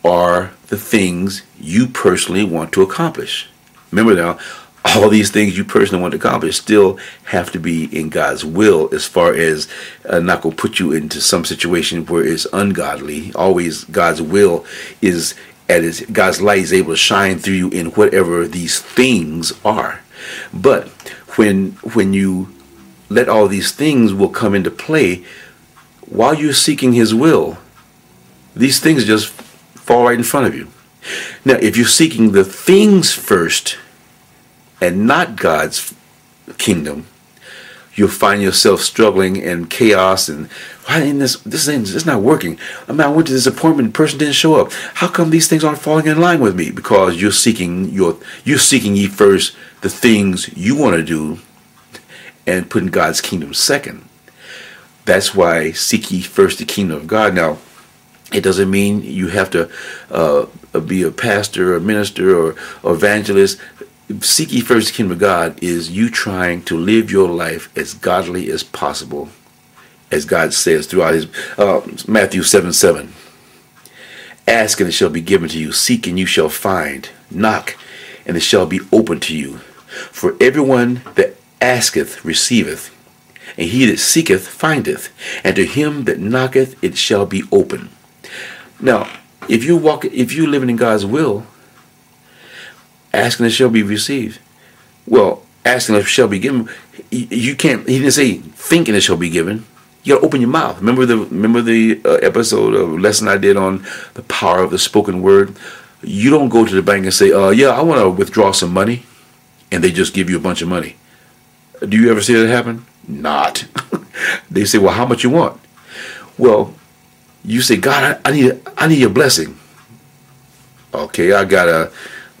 are the things you personally want to accomplish. Remember now, all these things you personally want to accomplish still have to be in God's will as far as uh, not going to put you into some situation where it's ungodly. Always God's will is at his, God's light is able to shine through you in whatever these things are. But when when you let all these things will come into play while you're seeking his will, these things just fall right in front of you. Now, if you're seeking the things first, and not God's kingdom, you'll find yourself struggling in chaos and why ain't this this ain't this not working? I mean I went to this appointment, the person didn't show up. How come these things aren't falling in line with me? Because you're seeking your you're seeking ye first the things you want to do and putting God's kingdom second. That's why seek ye first the kingdom of God. Now, it doesn't mean you have to uh, be a pastor or minister or evangelist seek ye first the kingdom of God is you trying to live your life as godly as possible, as God says throughout his uh, Matthew 7 7. Ask and it shall be given to you. Seek and you shall find. Knock and it shall be open to you. For everyone that asketh receiveth, and he that seeketh findeth, and to him that knocketh it shall be open. Now, if you walk, if you living in God's will, asking it shall be received. Well, asking it shall be given. You can't. He didn't say thinking it shall be given. You gotta open your mouth. Remember the remember the uh, episode of lesson I did on the power of the spoken word. You don't go to the bank and say, "Uh, yeah, I want to withdraw some money," and they just give you a bunch of money. Do you ever see that happen? Not. <laughs> they say, "Well, how much you want?" Well, you say, "God, I, I need I need your blessing." Okay, I got a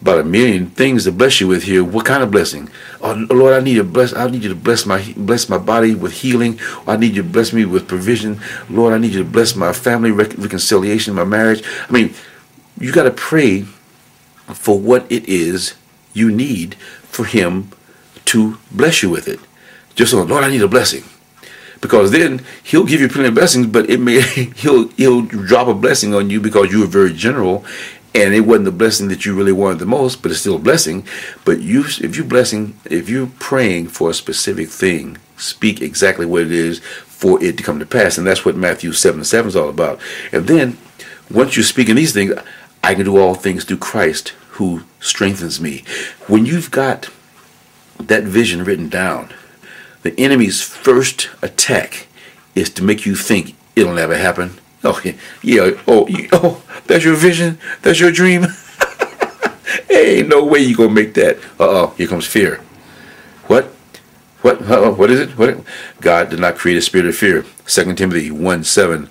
about a million things to bless you with here. What kind of blessing? Oh Lord, I need to bless. I need you to bless my bless my body with healing. I need you to bless me with provision. Lord, I need you to bless my family rec- reconciliation, my marriage. I mean, you got to pray for what it is you need for Him to bless you with it. Just so, Lord, I need a blessing because then he'll give you plenty of blessings, but it may <laughs> he'll he'll drop a blessing on you because you were very general, and it wasn't the blessing that you really wanted the most, but it's still a blessing. But you, if you're blessing, if you're praying for a specific thing, speak exactly what it is for it to come to pass, and that's what Matthew seven seven is all about. And then, once you're speaking these things, I can do all things through Christ who strengthens me. When you've got that vision written down, the enemy's first attack is to make you think it'll never happen. Okay, yeah. Oh, you, oh, that's your vision. That's your dream. <laughs> ain't no way you gonna make that. Uh oh, here comes fear. What? What? Uh, what is it? What? God did not create a spirit of fear. Second Timothy one seven.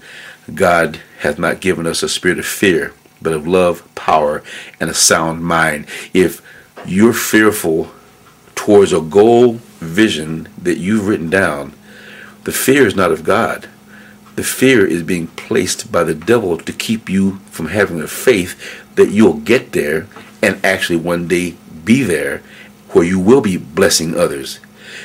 God hath not given us a spirit of fear, but of love, power, and a sound mind. If you're fearful towards a goal vision that you've written down, the fear is not of God. The fear is being placed by the devil to keep you from having a faith that you'll get there and actually one day be there where you will be blessing others.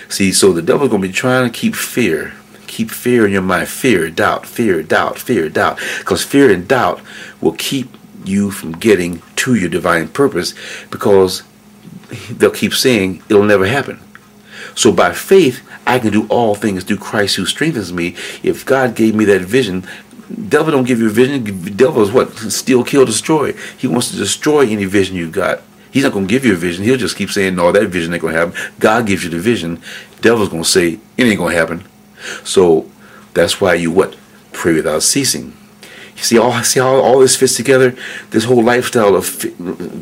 See, so the devil's going to be trying to keep fear, keep fear in your mind. Fear, doubt, fear, doubt, fear, doubt. Because fear and doubt will keep you from getting to your divine purpose because they'll keep saying it'll never happen. So by faith, I can do all things through Christ who strengthens me. If God gave me that vision, devil don't give you a vision. Devil is what? Steal, kill, destroy. He wants to destroy any vision you got. He's not going to give you a vision. He'll just keep saying, no, that vision ain't going to happen. God gives you the vision. Devil's going to say, it ain't going to happen. So that's why you what? Pray without ceasing. You see all see how all this fits together. This whole lifestyle of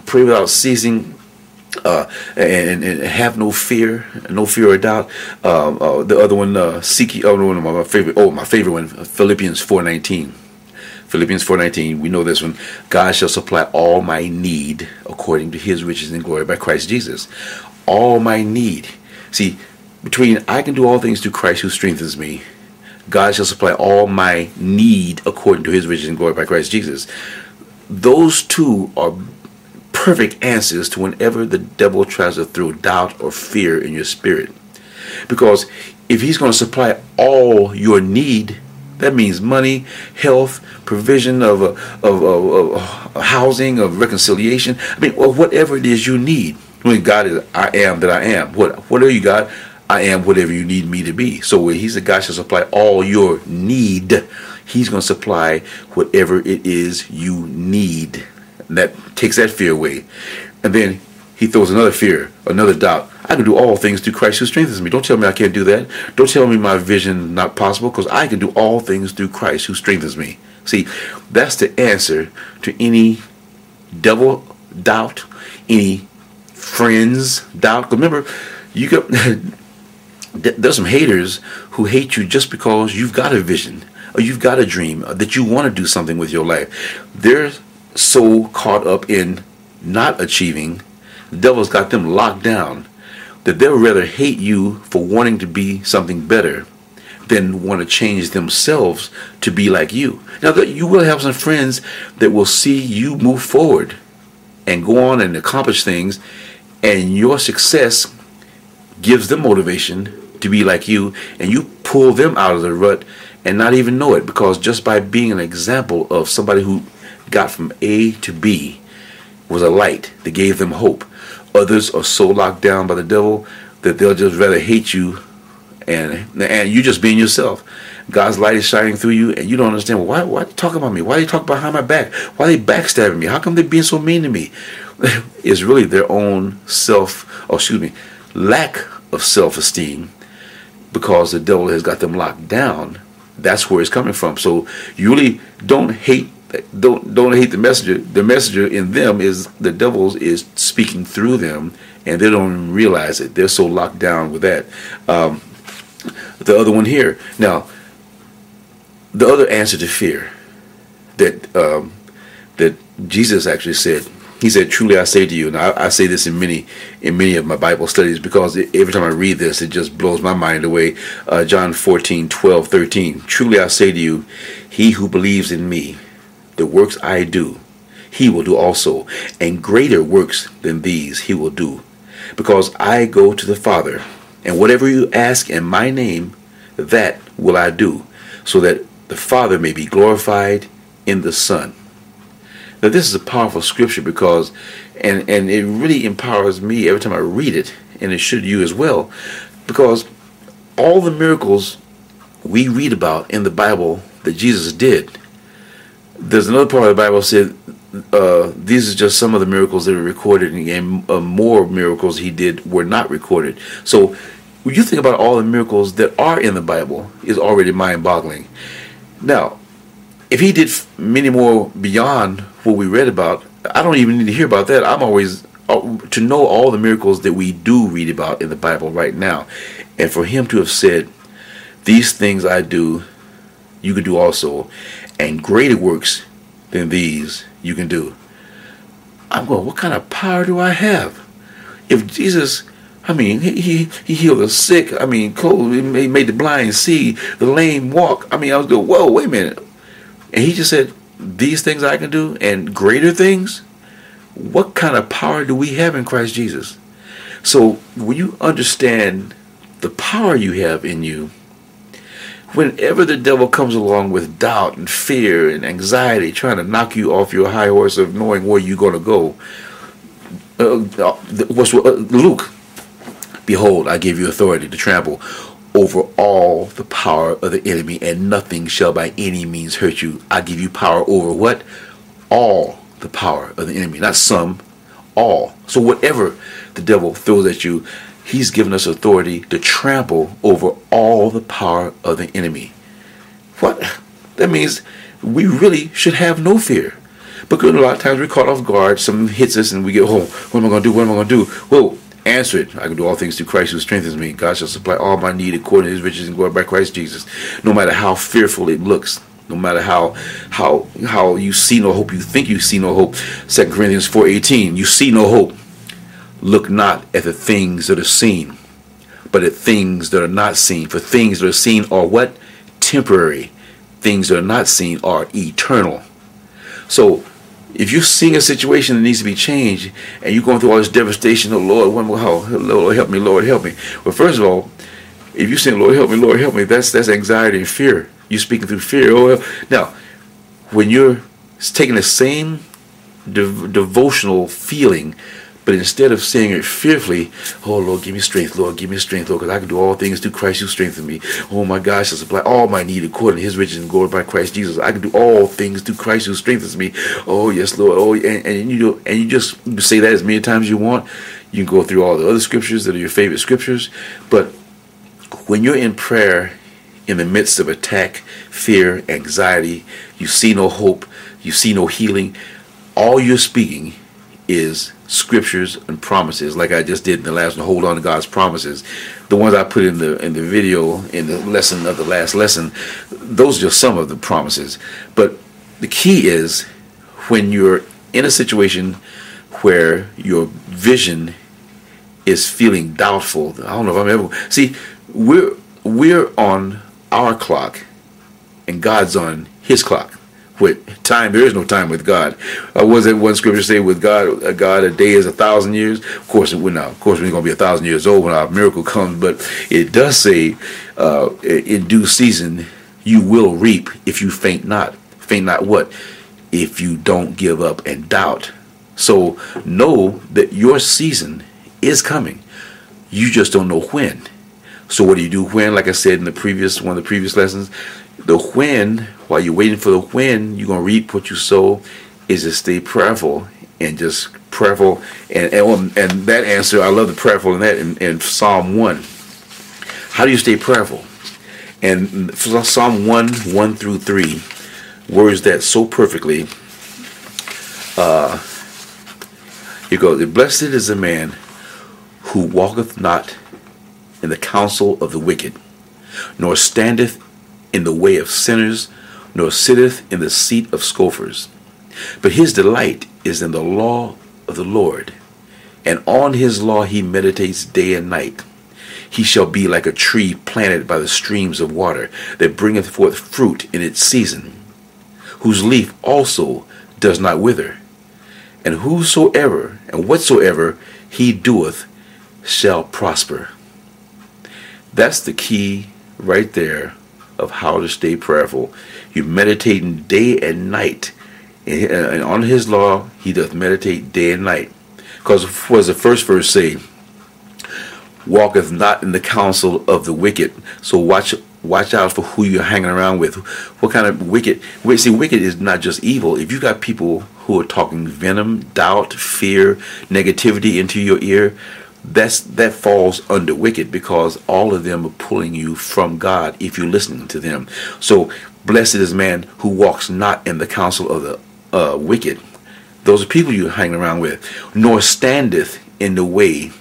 pray without ceasing, uh, and, and, have no fear, no fear or doubt. Um, uh, the other one, uh, seek. Oh, no, my favorite. Oh, my favorite one, Philippians four nineteen. Philippians four nineteen. We know this one. God shall supply all my need according to His riches and glory by Christ Jesus. All my need. See, between I can do all things through Christ who strengthens me God shall supply all my need according to his riches and glory by Christ Jesus. Those two are perfect answers to whenever the devil tries to throw doubt or fear in your spirit. Because if he's going to supply all your need, that means money, health, provision of, a, of, of, of uh, housing, of reconciliation. I mean, well, whatever it is you need. When God is, I am that I am. What, what are you, God? I am whatever you need me to be. So when he's the guy to supply all your need. He's going to supply whatever it is you need. That takes that fear away. And then he throws another fear, another doubt. I can do all things through Christ who strengthens me. Don't tell me I can't do that. Don't tell me my vision not possible because I can do all things through Christ who strengthens me. See, that's the answer to any devil doubt, any friends doubt. Remember, you got <laughs> there's some haters who hate you just because you've got a vision or you've got a dream or that you want to do something with your life. They're so caught up in not achieving, the devil's got them locked down that they'll rather hate you for wanting to be something better than want to change themselves to be like you. Now, that you will have some friends that will see you move forward and go on and accomplish things, and your success gives them motivation to be like you, and you pull them out of the rut and not even know it because just by being an example of somebody who got from A to B was a light that gave them hope. Others are so locked down by the devil that they'll just rather hate you and and you just being yourself. God's light is shining through you, and you don't understand. Why why they talk about me? Why they talk behind my back? Why they backstabbing me? How come they're being so mean to me? <laughs> it's really their own self, or excuse me, lack of self-esteem because the devil has got them locked down. That's where it's coming from. So you really don't hate don't don't hate the messenger. The messenger in them is the devil is speaking through them, and they don't even realize it. They're so locked down with that. Um, the other one here now. The other answer to fear that um, that Jesus actually said he said, "Truly I say to you," and I, I, say this in many in many of my Bible studies because every time I read this, it just blows my mind away. Uh, John 14, 12, 13. Truly I say to you, he who believes in me, the works I do, he will do also, and greater works than these he will do, because I go to the Father, and whatever you ask in my name, that will I do, so that the Father may be glorified in the Son." Now this is a powerful scripture because, and and it really empowers me every time I read it, and it should you as well, because all the miracles we read about in the Bible that Jesus did. There's another part of the Bible said uh, these are just some of the miracles that are recorded, and uh, more miracles he did were not recorded. So when you think about all the miracles that are in the Bible, is already mind-boggling. Now, if he did many more beyond what we read about, I don't even need to hear about that. I'm always uh, to know all the miracles that we do read about in the Bible right now, and for him to have said, "These things I do, you can do also, and greater works than these you can do." I'm going. What kind of power do I have? If Jesus I mean, he, he, he healed the sick. I mean, cold. He made the blind see, the lame walk. I mean, I was going, whoa, wait a minute. And he just said, These things I can do and greater things. What kind of power do we have in Christ Jesus? So when you understand the power you have in you, whenever the devil comes along with doubt and fear and anxiety, trying to knock you off your high horse of knowing where you're going to go, uh, uh what's uh, Luke? Behold, I give you authority to trample over all the power of the enemy, and nothing shall by any means hurt you. I give you power over what? All the power of the enemy, not some, all. So whatever the devil throws at you, he's given us authority to trample over all the power of the enemy. What? That means we really should have no fear. Because a lot of times we're caught off guard, something hits us and we get, oh, what am I going to do? What am I going to do? Well, Answer it. I can do all things through Christ who strengthens me. God shall supply all my need according to his riches and glory by Christ Jesus. No matter how fearful it looks, no matter how how how you see no hope, you think you see no hope. 2 Corinthians 4.18, you see no hope. Look not at the things that are seen, but at things that are not seen. For things that are seen are what? Temporary. Things that are not seen are eternal. So if you're seeing a situation that needs to be changed and you're going through all this devastation, oh Lord, when, oh, Lord, help me, Lord, help me. Well, first of all, if you're saying, Lord, help me, Lord, help me, that's that's anxiety and fear. You're speaking through fear. Oh, now, when you're taking the same dev- devotional feeling but instead of saying it fearfully, oh Lord, give me strength, Lord, give me strength, Lord, because I can do all things through Christ who strengthens me. Oh my gosh, I supply all my need according to his riches and glory by Christ Jesus. I can do all things through Christ who strengthens me. Oh yes, Lord. Oh and, and you and you just say that as many times as you want. You can go through all the other scriptures that are your favorite scriptures. But when you're in prayer in the midst of attack, fear, anxiety, you see no hope, you see no healing, all you're speaking is scriptures and promises, like I just did in the last one. Hold on to God's promises. The ones I put in the in the video in the lesson of the last lesson, those are just some of the promises. But the key is when you're in a situation where your vision is feeling doubtful. I don't know if I'm ever see. We're we're on our clock, and God's on His clock with time. There is no time with God. Uh, was it one scripture say with God, a God, a day is a thousand years? Of course, we're not. Of course, we're going to be a thousand years old when our miracle <laughs> comes. But it does say, uh, in due season, you will reap if you faint not. Faint not what? If you don't give up and doubt. So know that your season is coming. You just don't know when. So what do you do when? Like I said in the previous one of the previous lessons, the when, while you're waiting for the when, you're gonna reap what you sow, is to stay prayerful and just prayerful. And and, and that answer, I love the prayerful in that in, in Psalm one. How do you stay prayerful? And Psalm one, one through three, words that so perfectly. Uh, you go. Blessed is the man who walketh not in the counsel of the wicked, nor standeth in the way of sinners, nor sitteth in the seat of scoffers. But his delight is in the law of the Lord, and on his law he meditates day and night. He shall be like a tree planted by the streams of water, that bringeth forth fruit in its season, whose leaf also does not wither. And whosoever and whatsoever he doeth shall prosper. That's the key right there of how to stay prayerful. You meditating day and night. Uh, and on his law, he doth meditate day and night. Because what does the first verse say? Walketh not in the counsel of the wicked. So watch watch out for who you're hanging around with. What kind of wicked? See, wicked is not just evil. If you got people who are talking venom, doubt, fear, negativity into your ear, that's that falls under wicked because all of them are pulling you from God if you're listening to them. So blessed is man who walks not in the counsel of the uh, wicked. Those are people you're hanging around with, nor standeth in the way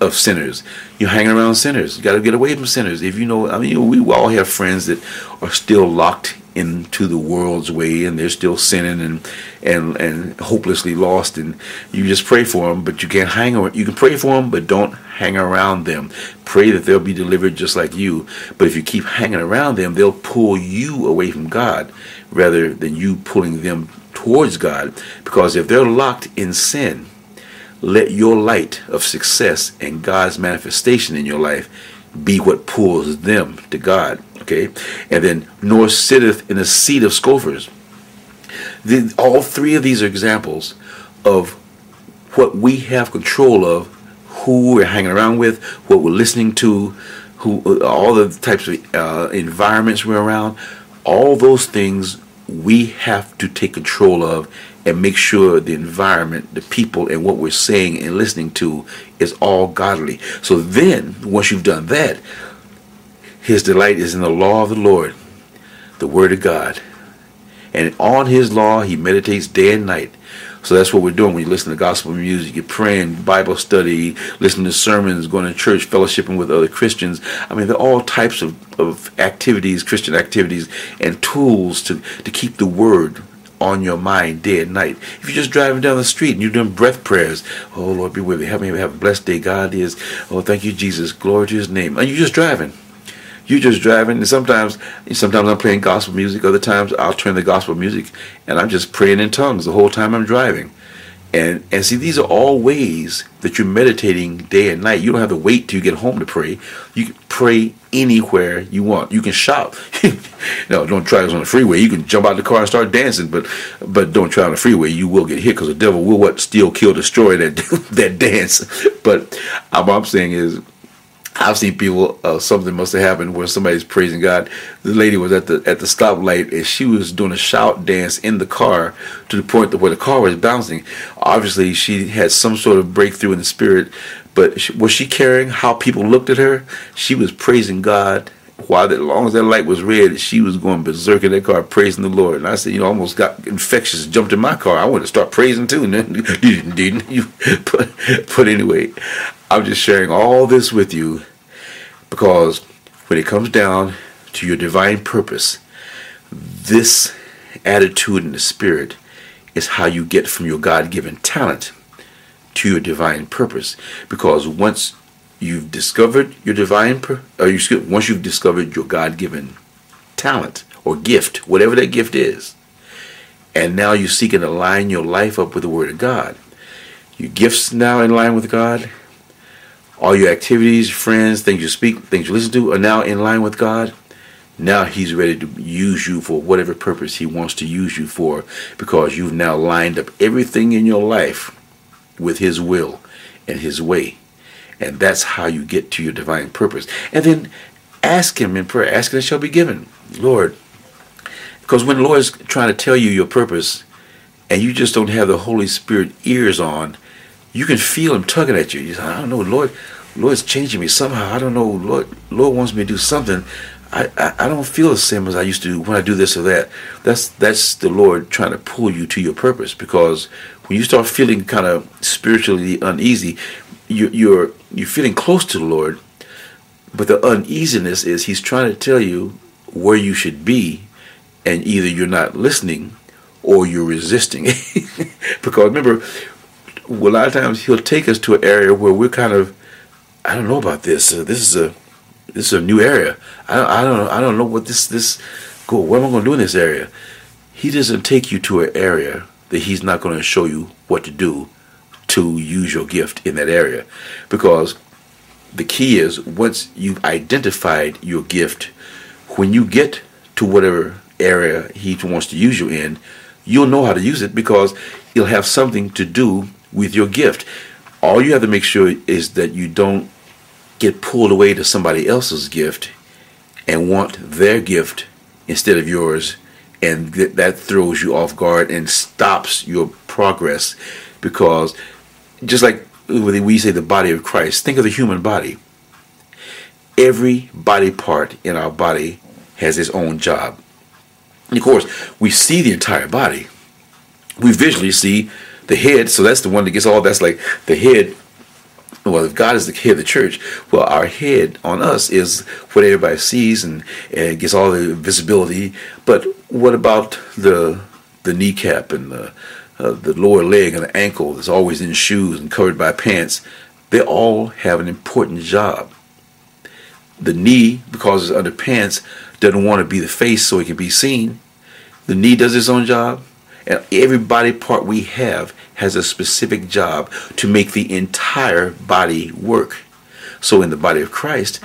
of sinners. You're hanging around sinners. You got to get away from sinners. If you know, I mean, we all have friends that are still locked into the world's way and they're still sinning and and and hopelessly lost and you just pray for them but you can't hang around you can pray for them but don't hang around them. Pray that they'll be delivered just like you but if you keep hanging around them they'll pull you away from God rather than you pulling them towards God because if they're locked in sin let your light of success and God's manifestation in your life be what pulls them to God. Okay, and then nor sitteth in a seat of scoffers. The, all three of these are examples of what we have control of, who we're hanging around with, what we're listening to, who all the types of uh, environments we're around. All those things we have to take control of and make sure the environment, the people, and what we're saying and listening to is all godly. So then, once you've done that, his delight is in the law of the Lord, the Word of God. And on his law, he meditates day and night. So that's what we're doing when you listen to gospel music, you're praying, Bible study, listening to sermons, going to church, fellowshipping with other Christians. I mean, there are all types of, of activities, Christian activities, and tools to, to keep the word on your mind day and night. If you're just driving down the street and you're doing breath prayers, oh Lord, be with me. Help me have a blessed day. God is. Oh, thank you, Jesus. Glory to his name. And you're just driving You're just driving and sometimes sometimes I'm playing gospel music, other times I'll turn the gospel music and I'm just praying in tongues the whole time I'm driving. And and see these are all ways that you're meditating day and night. You don't have to wait till you get home to pray. You can pray anywhere you want. You can shout. <laughs> no, don't try this on the freeway. You can jump out the car and start dancing, but but don't try on the freeway. You will get hit because the devil will what steal, kill, destroy that <laughs> that dance. But uh, what I'm saying is I've seen people. Uh, something must have happened where somebody's praising God. The lady was at the at the stoplight and she was doing a shout dance in the car to the point that where the car was bouncing. Obviously, she had some sort of breakthrough in the spirit. But she, was she caring how people looked at her? She was praising God. While as long as that light was red, she was going berserk in that car, praising the Lord. And I said, you know, almost got infectious, jumped in my car. I wanted to start praising too. <laughs> Didn't you? <laughs> But, but anyway, I'm just sharing all this with you because when it comes down to your divine purpose, this attitude in the spirit is how you get from your God given talent to your divine purpose. Because once you've discovered your divine, or uh, you, once you've discovered your God given talent or gift, whatever that gift is, and now you seek and align your life up with the Word of God, your gifts now in line with God, all your activities, friends, things you speak, things you listen to are now in line with God. Now He's ready to use you for whatever purpose He wants to use you for because you've now lined up everything in your life with His will and His way. And that's how you get to your divine purpose. And then ask Him in prayer. Ask and it shall be given. Lord, because when the Lord is trying to tell you your purpose and you just don't have the Holy Spirit ears on, you can feel him tugging at you. You say, I don't know, Lord, Lord's changing me somehow. I don't know, Lord, Lord wants me to do something. I, I, I don't feel the same as I used to when I do this or that. That's that's the Lord trying to pull you to your purpose because when you start feeling kind of spiritually uneasy, you, you're you're feeling close to the Lord, but the uneasiness is He's trying to tell you where you should be, and either you're not listening or you're resisting. <laughs> because remember, a lot of times he'll take us to an area where we're kind of, I don't know about this. Uh, this is a this is a new area. I, I don't I don't know what this this go. What am I going to do in this area? He doesn't take you to an area that he's not going to show you what to do to use your gift in that area, because the key is once you've identified your gift, when you get to whatever area he wants to use you in, you'll know how to use it because you'll have something to do with your gift. All you have to make sure is that you don't get pulled away to somebody else's gift and want their gift instead of yours. And th- that throws you off guard and stops your progress because just like we say the body of Christ think of the human body. Every body part in our body has its own job. And of course we see the entire body. We visually see the head, so that's the one that gets all that's like the head. Well, if God is the head of the church, well, our head on us is what everybody sees and, and gets all the visibility. But what about the the kneecap and the uh, the lower leg and the ankle that's always in shoes and covered by pants? They all have an important job. The knee, because it's under pants, doesn't want to be the face so it can be seen. The knee does its own job. And every body part we have has a specific job to make the entire body work. So in the body of Christ,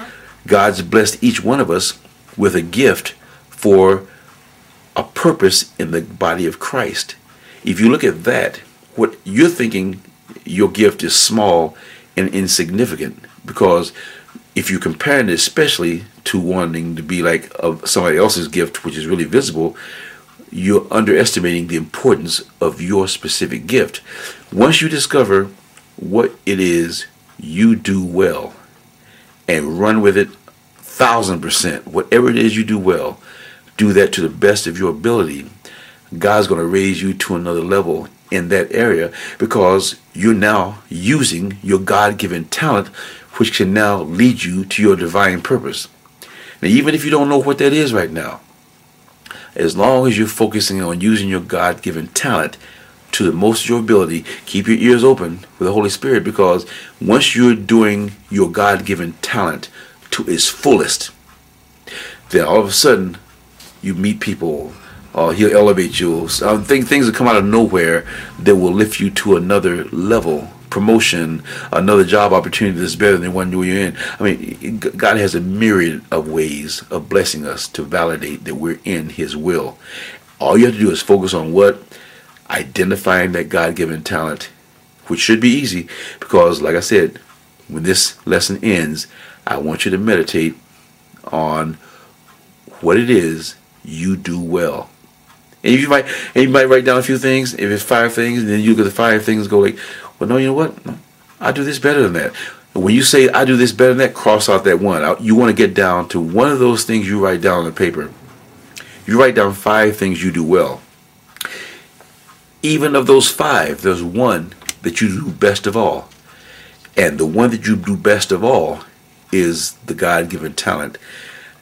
God's blessed each one of us with a gift for a purpose in the body of Christ. If you look at that, what you're thinking your gift is small and insignificant because if you compare it especially to wanting to be like uh, somebody else's gift which is really visible you're underestimating the importance of your specific gift once you discover what it is you do well and run with it thousand percent whatever it is you do well do that to the best of your ability god's going to raise you to another level in that area because you're now using your God given talent, which can now lead you to your divine purpose. Now, even if you don't know what that is right now, as long as you're focusing on using your God given talent to the most of your ability, keep your ears open for the Holy Spirit because once you're doing your God given talent to its fullest, then all of a sudden you meet people uh, he'll elevate you. Things that come out of nowhere that will lift you to another level. Promotion, another job opportunity that's better than the one you're in. I mean, God has a myriad of ways of blessing us to validate that we're in His will. All you have to do is focus on what? Identifying that God given talent, which should be easy because, like I said, when this lesson ends, I want you to meditate on what it is you do well. And you might and you might write down a few things. If it's five things, then you look at the five things, go like, well, no, you know what? I do this better than that. When you say I do this better than that, cross out that one. You want to get down to one of those things you write down on the paper. You write down five things you do well. Even of those five, there's one that you do best of all. And the one that you do best of all is the God given talent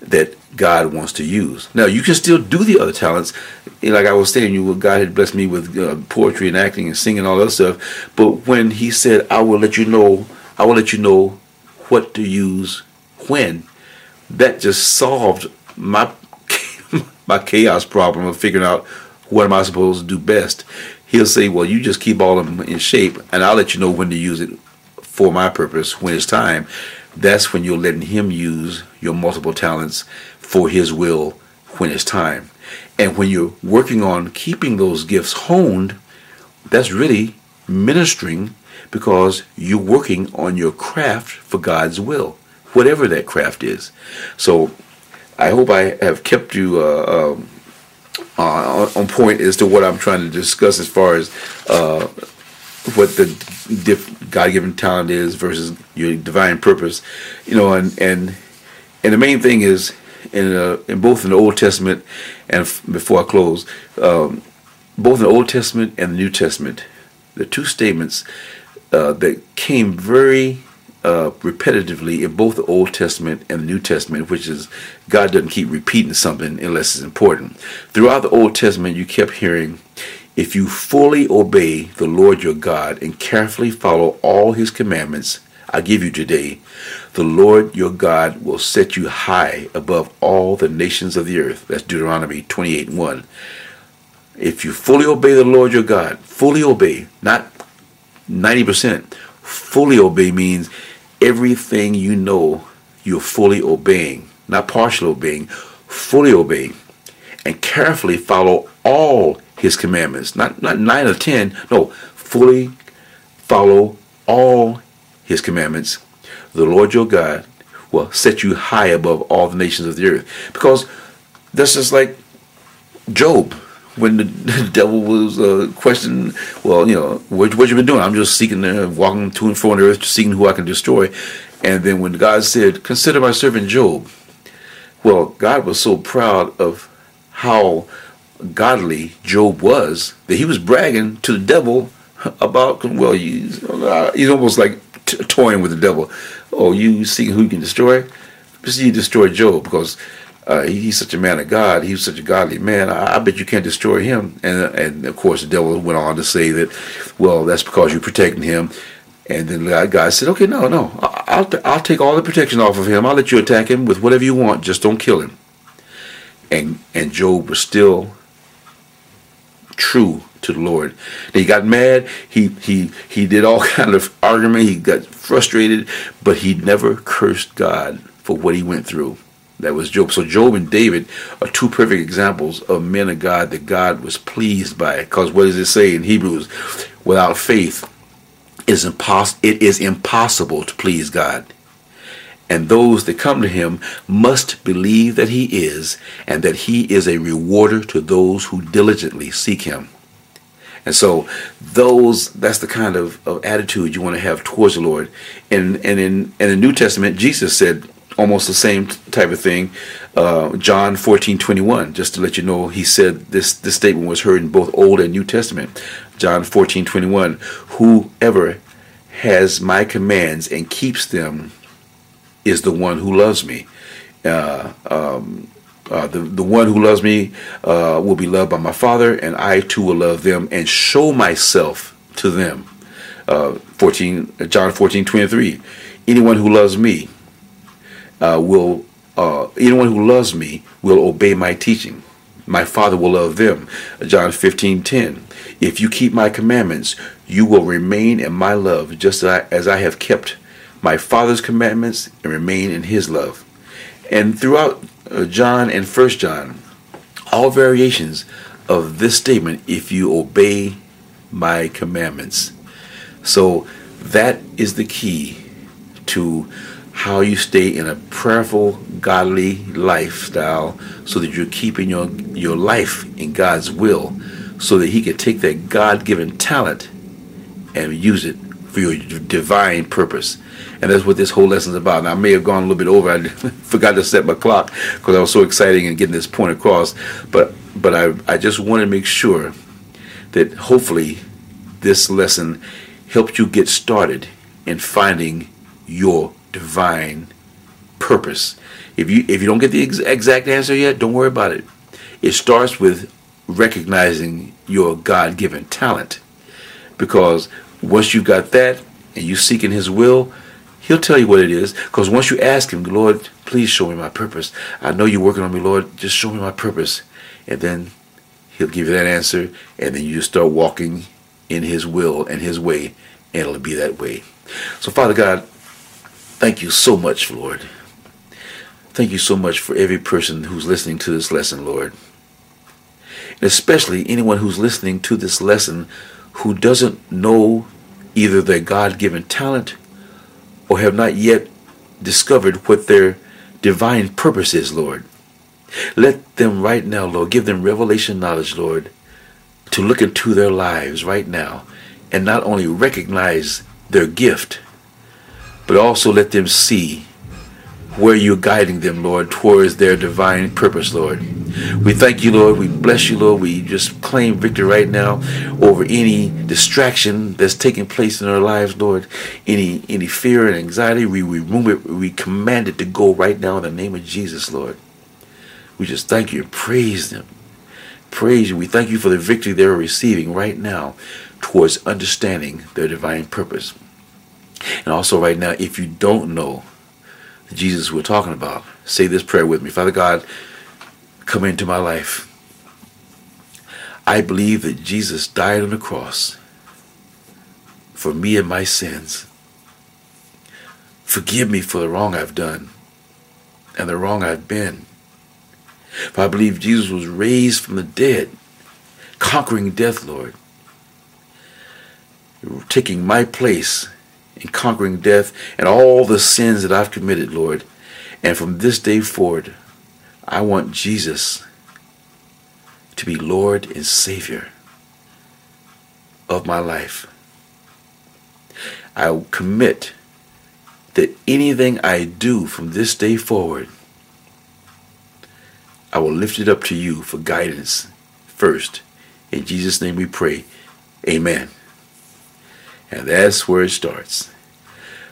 that God wants to use. Now, you can still do the other talents. Like I was saying, you God had blessed me with uh, poetry and acting and singing and all that stuff. But when He said, "I will let you know," I will let you know what to use when. That just solved my <laughs> my chaos problem of figuring out what am I supposed to do best. He'll say, "Well, you just keep all of them in shape, and I'll let you know when to use it for my purpose when it's time." That's when you're letting Him use your multiple talents for His will when it's time. And when you're working on keeping those gifts honed, that's really ministering because you're working on your craft for God's will, whatever that craft is. So I hope I have kept you uh, um, uh, on point as to what I'm trying to discuss as far as uh, what the God-given talent is versus your divine purpose, you know, and and and the main thing is in uh, in both in the Old Testament and f- before I close, um, both in the Old Testament and the New Testament, the two statements uh, that came very uh, repetitively in both the Old Testament and the New Testament, which is God doesn't keep repeating something unless it's important. Throughout the Old Testament, you kept hearing if you fully obey the Lord your God and carefully follow all his commandments I give you today, the Lord your God will set you high above all the nations of the earth. That's Deuteronomy 28 1. If you fully obey the Lord your God, fully obey, not 90%, fully obey means everything you know you're fully obeying, not partially obeying, fully obeying, and carefully follow all his commandments. Not not nine or ten. No, fully follow all his commandments. The Lord your God will set you high above all the nations of the earth. Because that's just like Job. When the, <laughs> the devil was uh, questioning, well, you know, what, what you been doing? I'm just seeking, uh, walking to and fro on the earth, seeking who I can destroy. And then when God said, consider my servant Job, well, God was so proud of how godly Job was that he was bragging to the devil about well he's, he's almost like t- toying with the devil. Oh, you see who you can destroy? See, you destroy Job because uh, he's such a man of God. He's such a godly man. I, I, bet you can't destroy him. And and of course, the devil went on to say that, well, that's because you're protecting him. And then God said, okay, no, no, I'll I'll take all the protection off of him. I'll let you attack him with whatever you want. Just don't kill him. And and Job was still true to the Lord. He got mad. He he he did all <laughs> kind of argument. He got frustrated, but he never cursed God for what he went through. That was Job. So Job and David are two perfect examples of men of God that God was pleased by. Because what does it say in Hebrews? Without faith, it is, it is impossible to please God. And those that come to him must believe that he is, and that he is a rewarder to those who diligently seek him. And so those that's the kind of, of attitude you want to have towards the Lord. And and in in the New Testament, Jesus said almost the same type of thing. Uh, John 14, 21, just to let you know, he said this, this statement was heard in both Old and New Testament. John 14, 21, whoever has my commands and keeps them is the one who loves me. Uh, um, uh, the, the one who loves me uh, will be loved by my Father, and I too will love them and show myself to them. Uh, 14, John 14, 23. Anyone who loves me uh, will, uh, anyone who loves me will obey my teaching. My Father will love them. John 15, 10. If you keep my commandments, you will remain in my love, just as I have kept my Father's commandments and remain in his love. And throughout uh, John and First John, all variations of this statement, if you obey my commandments. So that is the key to how you stay in a prayerful, godly lifestyle so that you're keeping your, your life in God's will so that He can take that God given talent and use it for your divine purpose. And that's what this whole lesson is about. Now, I may have gone a little bit over. I <laughs> forgot to set my clock because I was so excited in getting this point across. But but I, I just want to make sure that hopefully this lesson helped you get started in finding your divine purpose. If you if you don't get the ex- exact answer yet, don't worry about it. It starts with recognizing your God-given talent. Because once you've got that and you seeking his will, he'll tell you what it is. Because once you ask him, Lord, please show me my purpose. I know you're working on me, Lord. Just show me my purpose. And then he'll give you that answer. And then you just start walking in his will and his way. And it'll be that way. So, Father God, thank you so much, Lord. Thank you so much for every person who's listening to this lesson, Lord. And especially anyone who's listening to this lesson who doesn't know either their God given talent or have not yet discovered what their divine purpose is, Lord. Let them right now, Lord, give them revelation knowledge, Lord, to look into their lives right now and not only recognize their gift, but also let them see where you're guiding them, Lord, towards their divine purpose, Lord. We thank you, Lord. We bless you, Lord. We just claim victory right now over any distraction that's taking place in our lives, Lord. Any any fear and anxiety, we remove it. We command it to go right now in the name of Jesus, Lord. We just thank you and praise them. Praise you. We thank you for the victory they're receiving right now towards understanding their divine purpose. And also right now, if you don't know Jesus we're talking about, say this prayer with me. Father God, come into my life. I believe that Jesus died on the cross for me and my sins. Forgive me for the wrong I've done and the wrong I've been. For I believe Jesus was raised from the dead, conquering death, Lord, taking my place in conquering death and all the sins that I've committed, Lord. And from this day forward, I want Jesus to be Lord and Savior of my life. I commit that anything I do from this day forward, I will lift it up to you for guidance first. In Jesus' name we pray. Amen. And that's where it starts.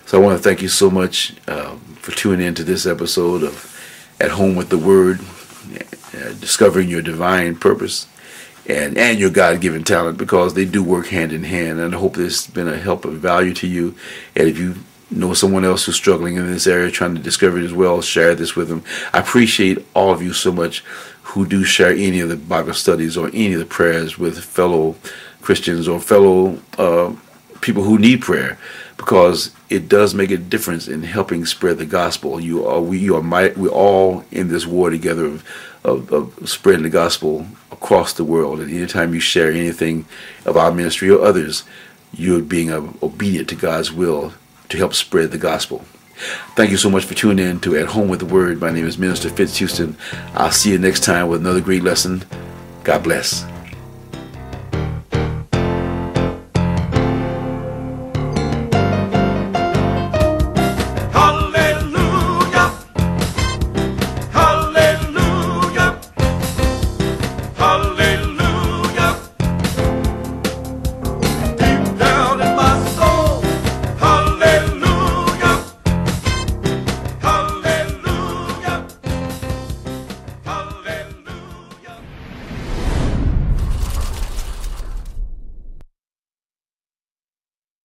So I want to thank you so much um, for tuning in to this episode of At Home with the Word, uh, discovering your divine purpose and, and your God given talent because they do work hand in hand. And I hope this has been a help of value to you. And if you know someone else who's struggling in this area, trying to discover it as well, share this with them. I appreciate all of you so much who do share any of the Bible studies or any of the prayers with fellow Christians or fellow. Uh, people who need prayer because it does make a difference in helping spread the gospel. You are we you are we're all in this war together of, of, of spreading the gospel across the world. And anytime you share anything of our ministry or others, you're being uh, obedient to God's will to help spread the gospel. Thank you so much for tuning in to At Home with the Word. My name is Minister Fitz Houston. I'll see you next time with another great lesson. God bless.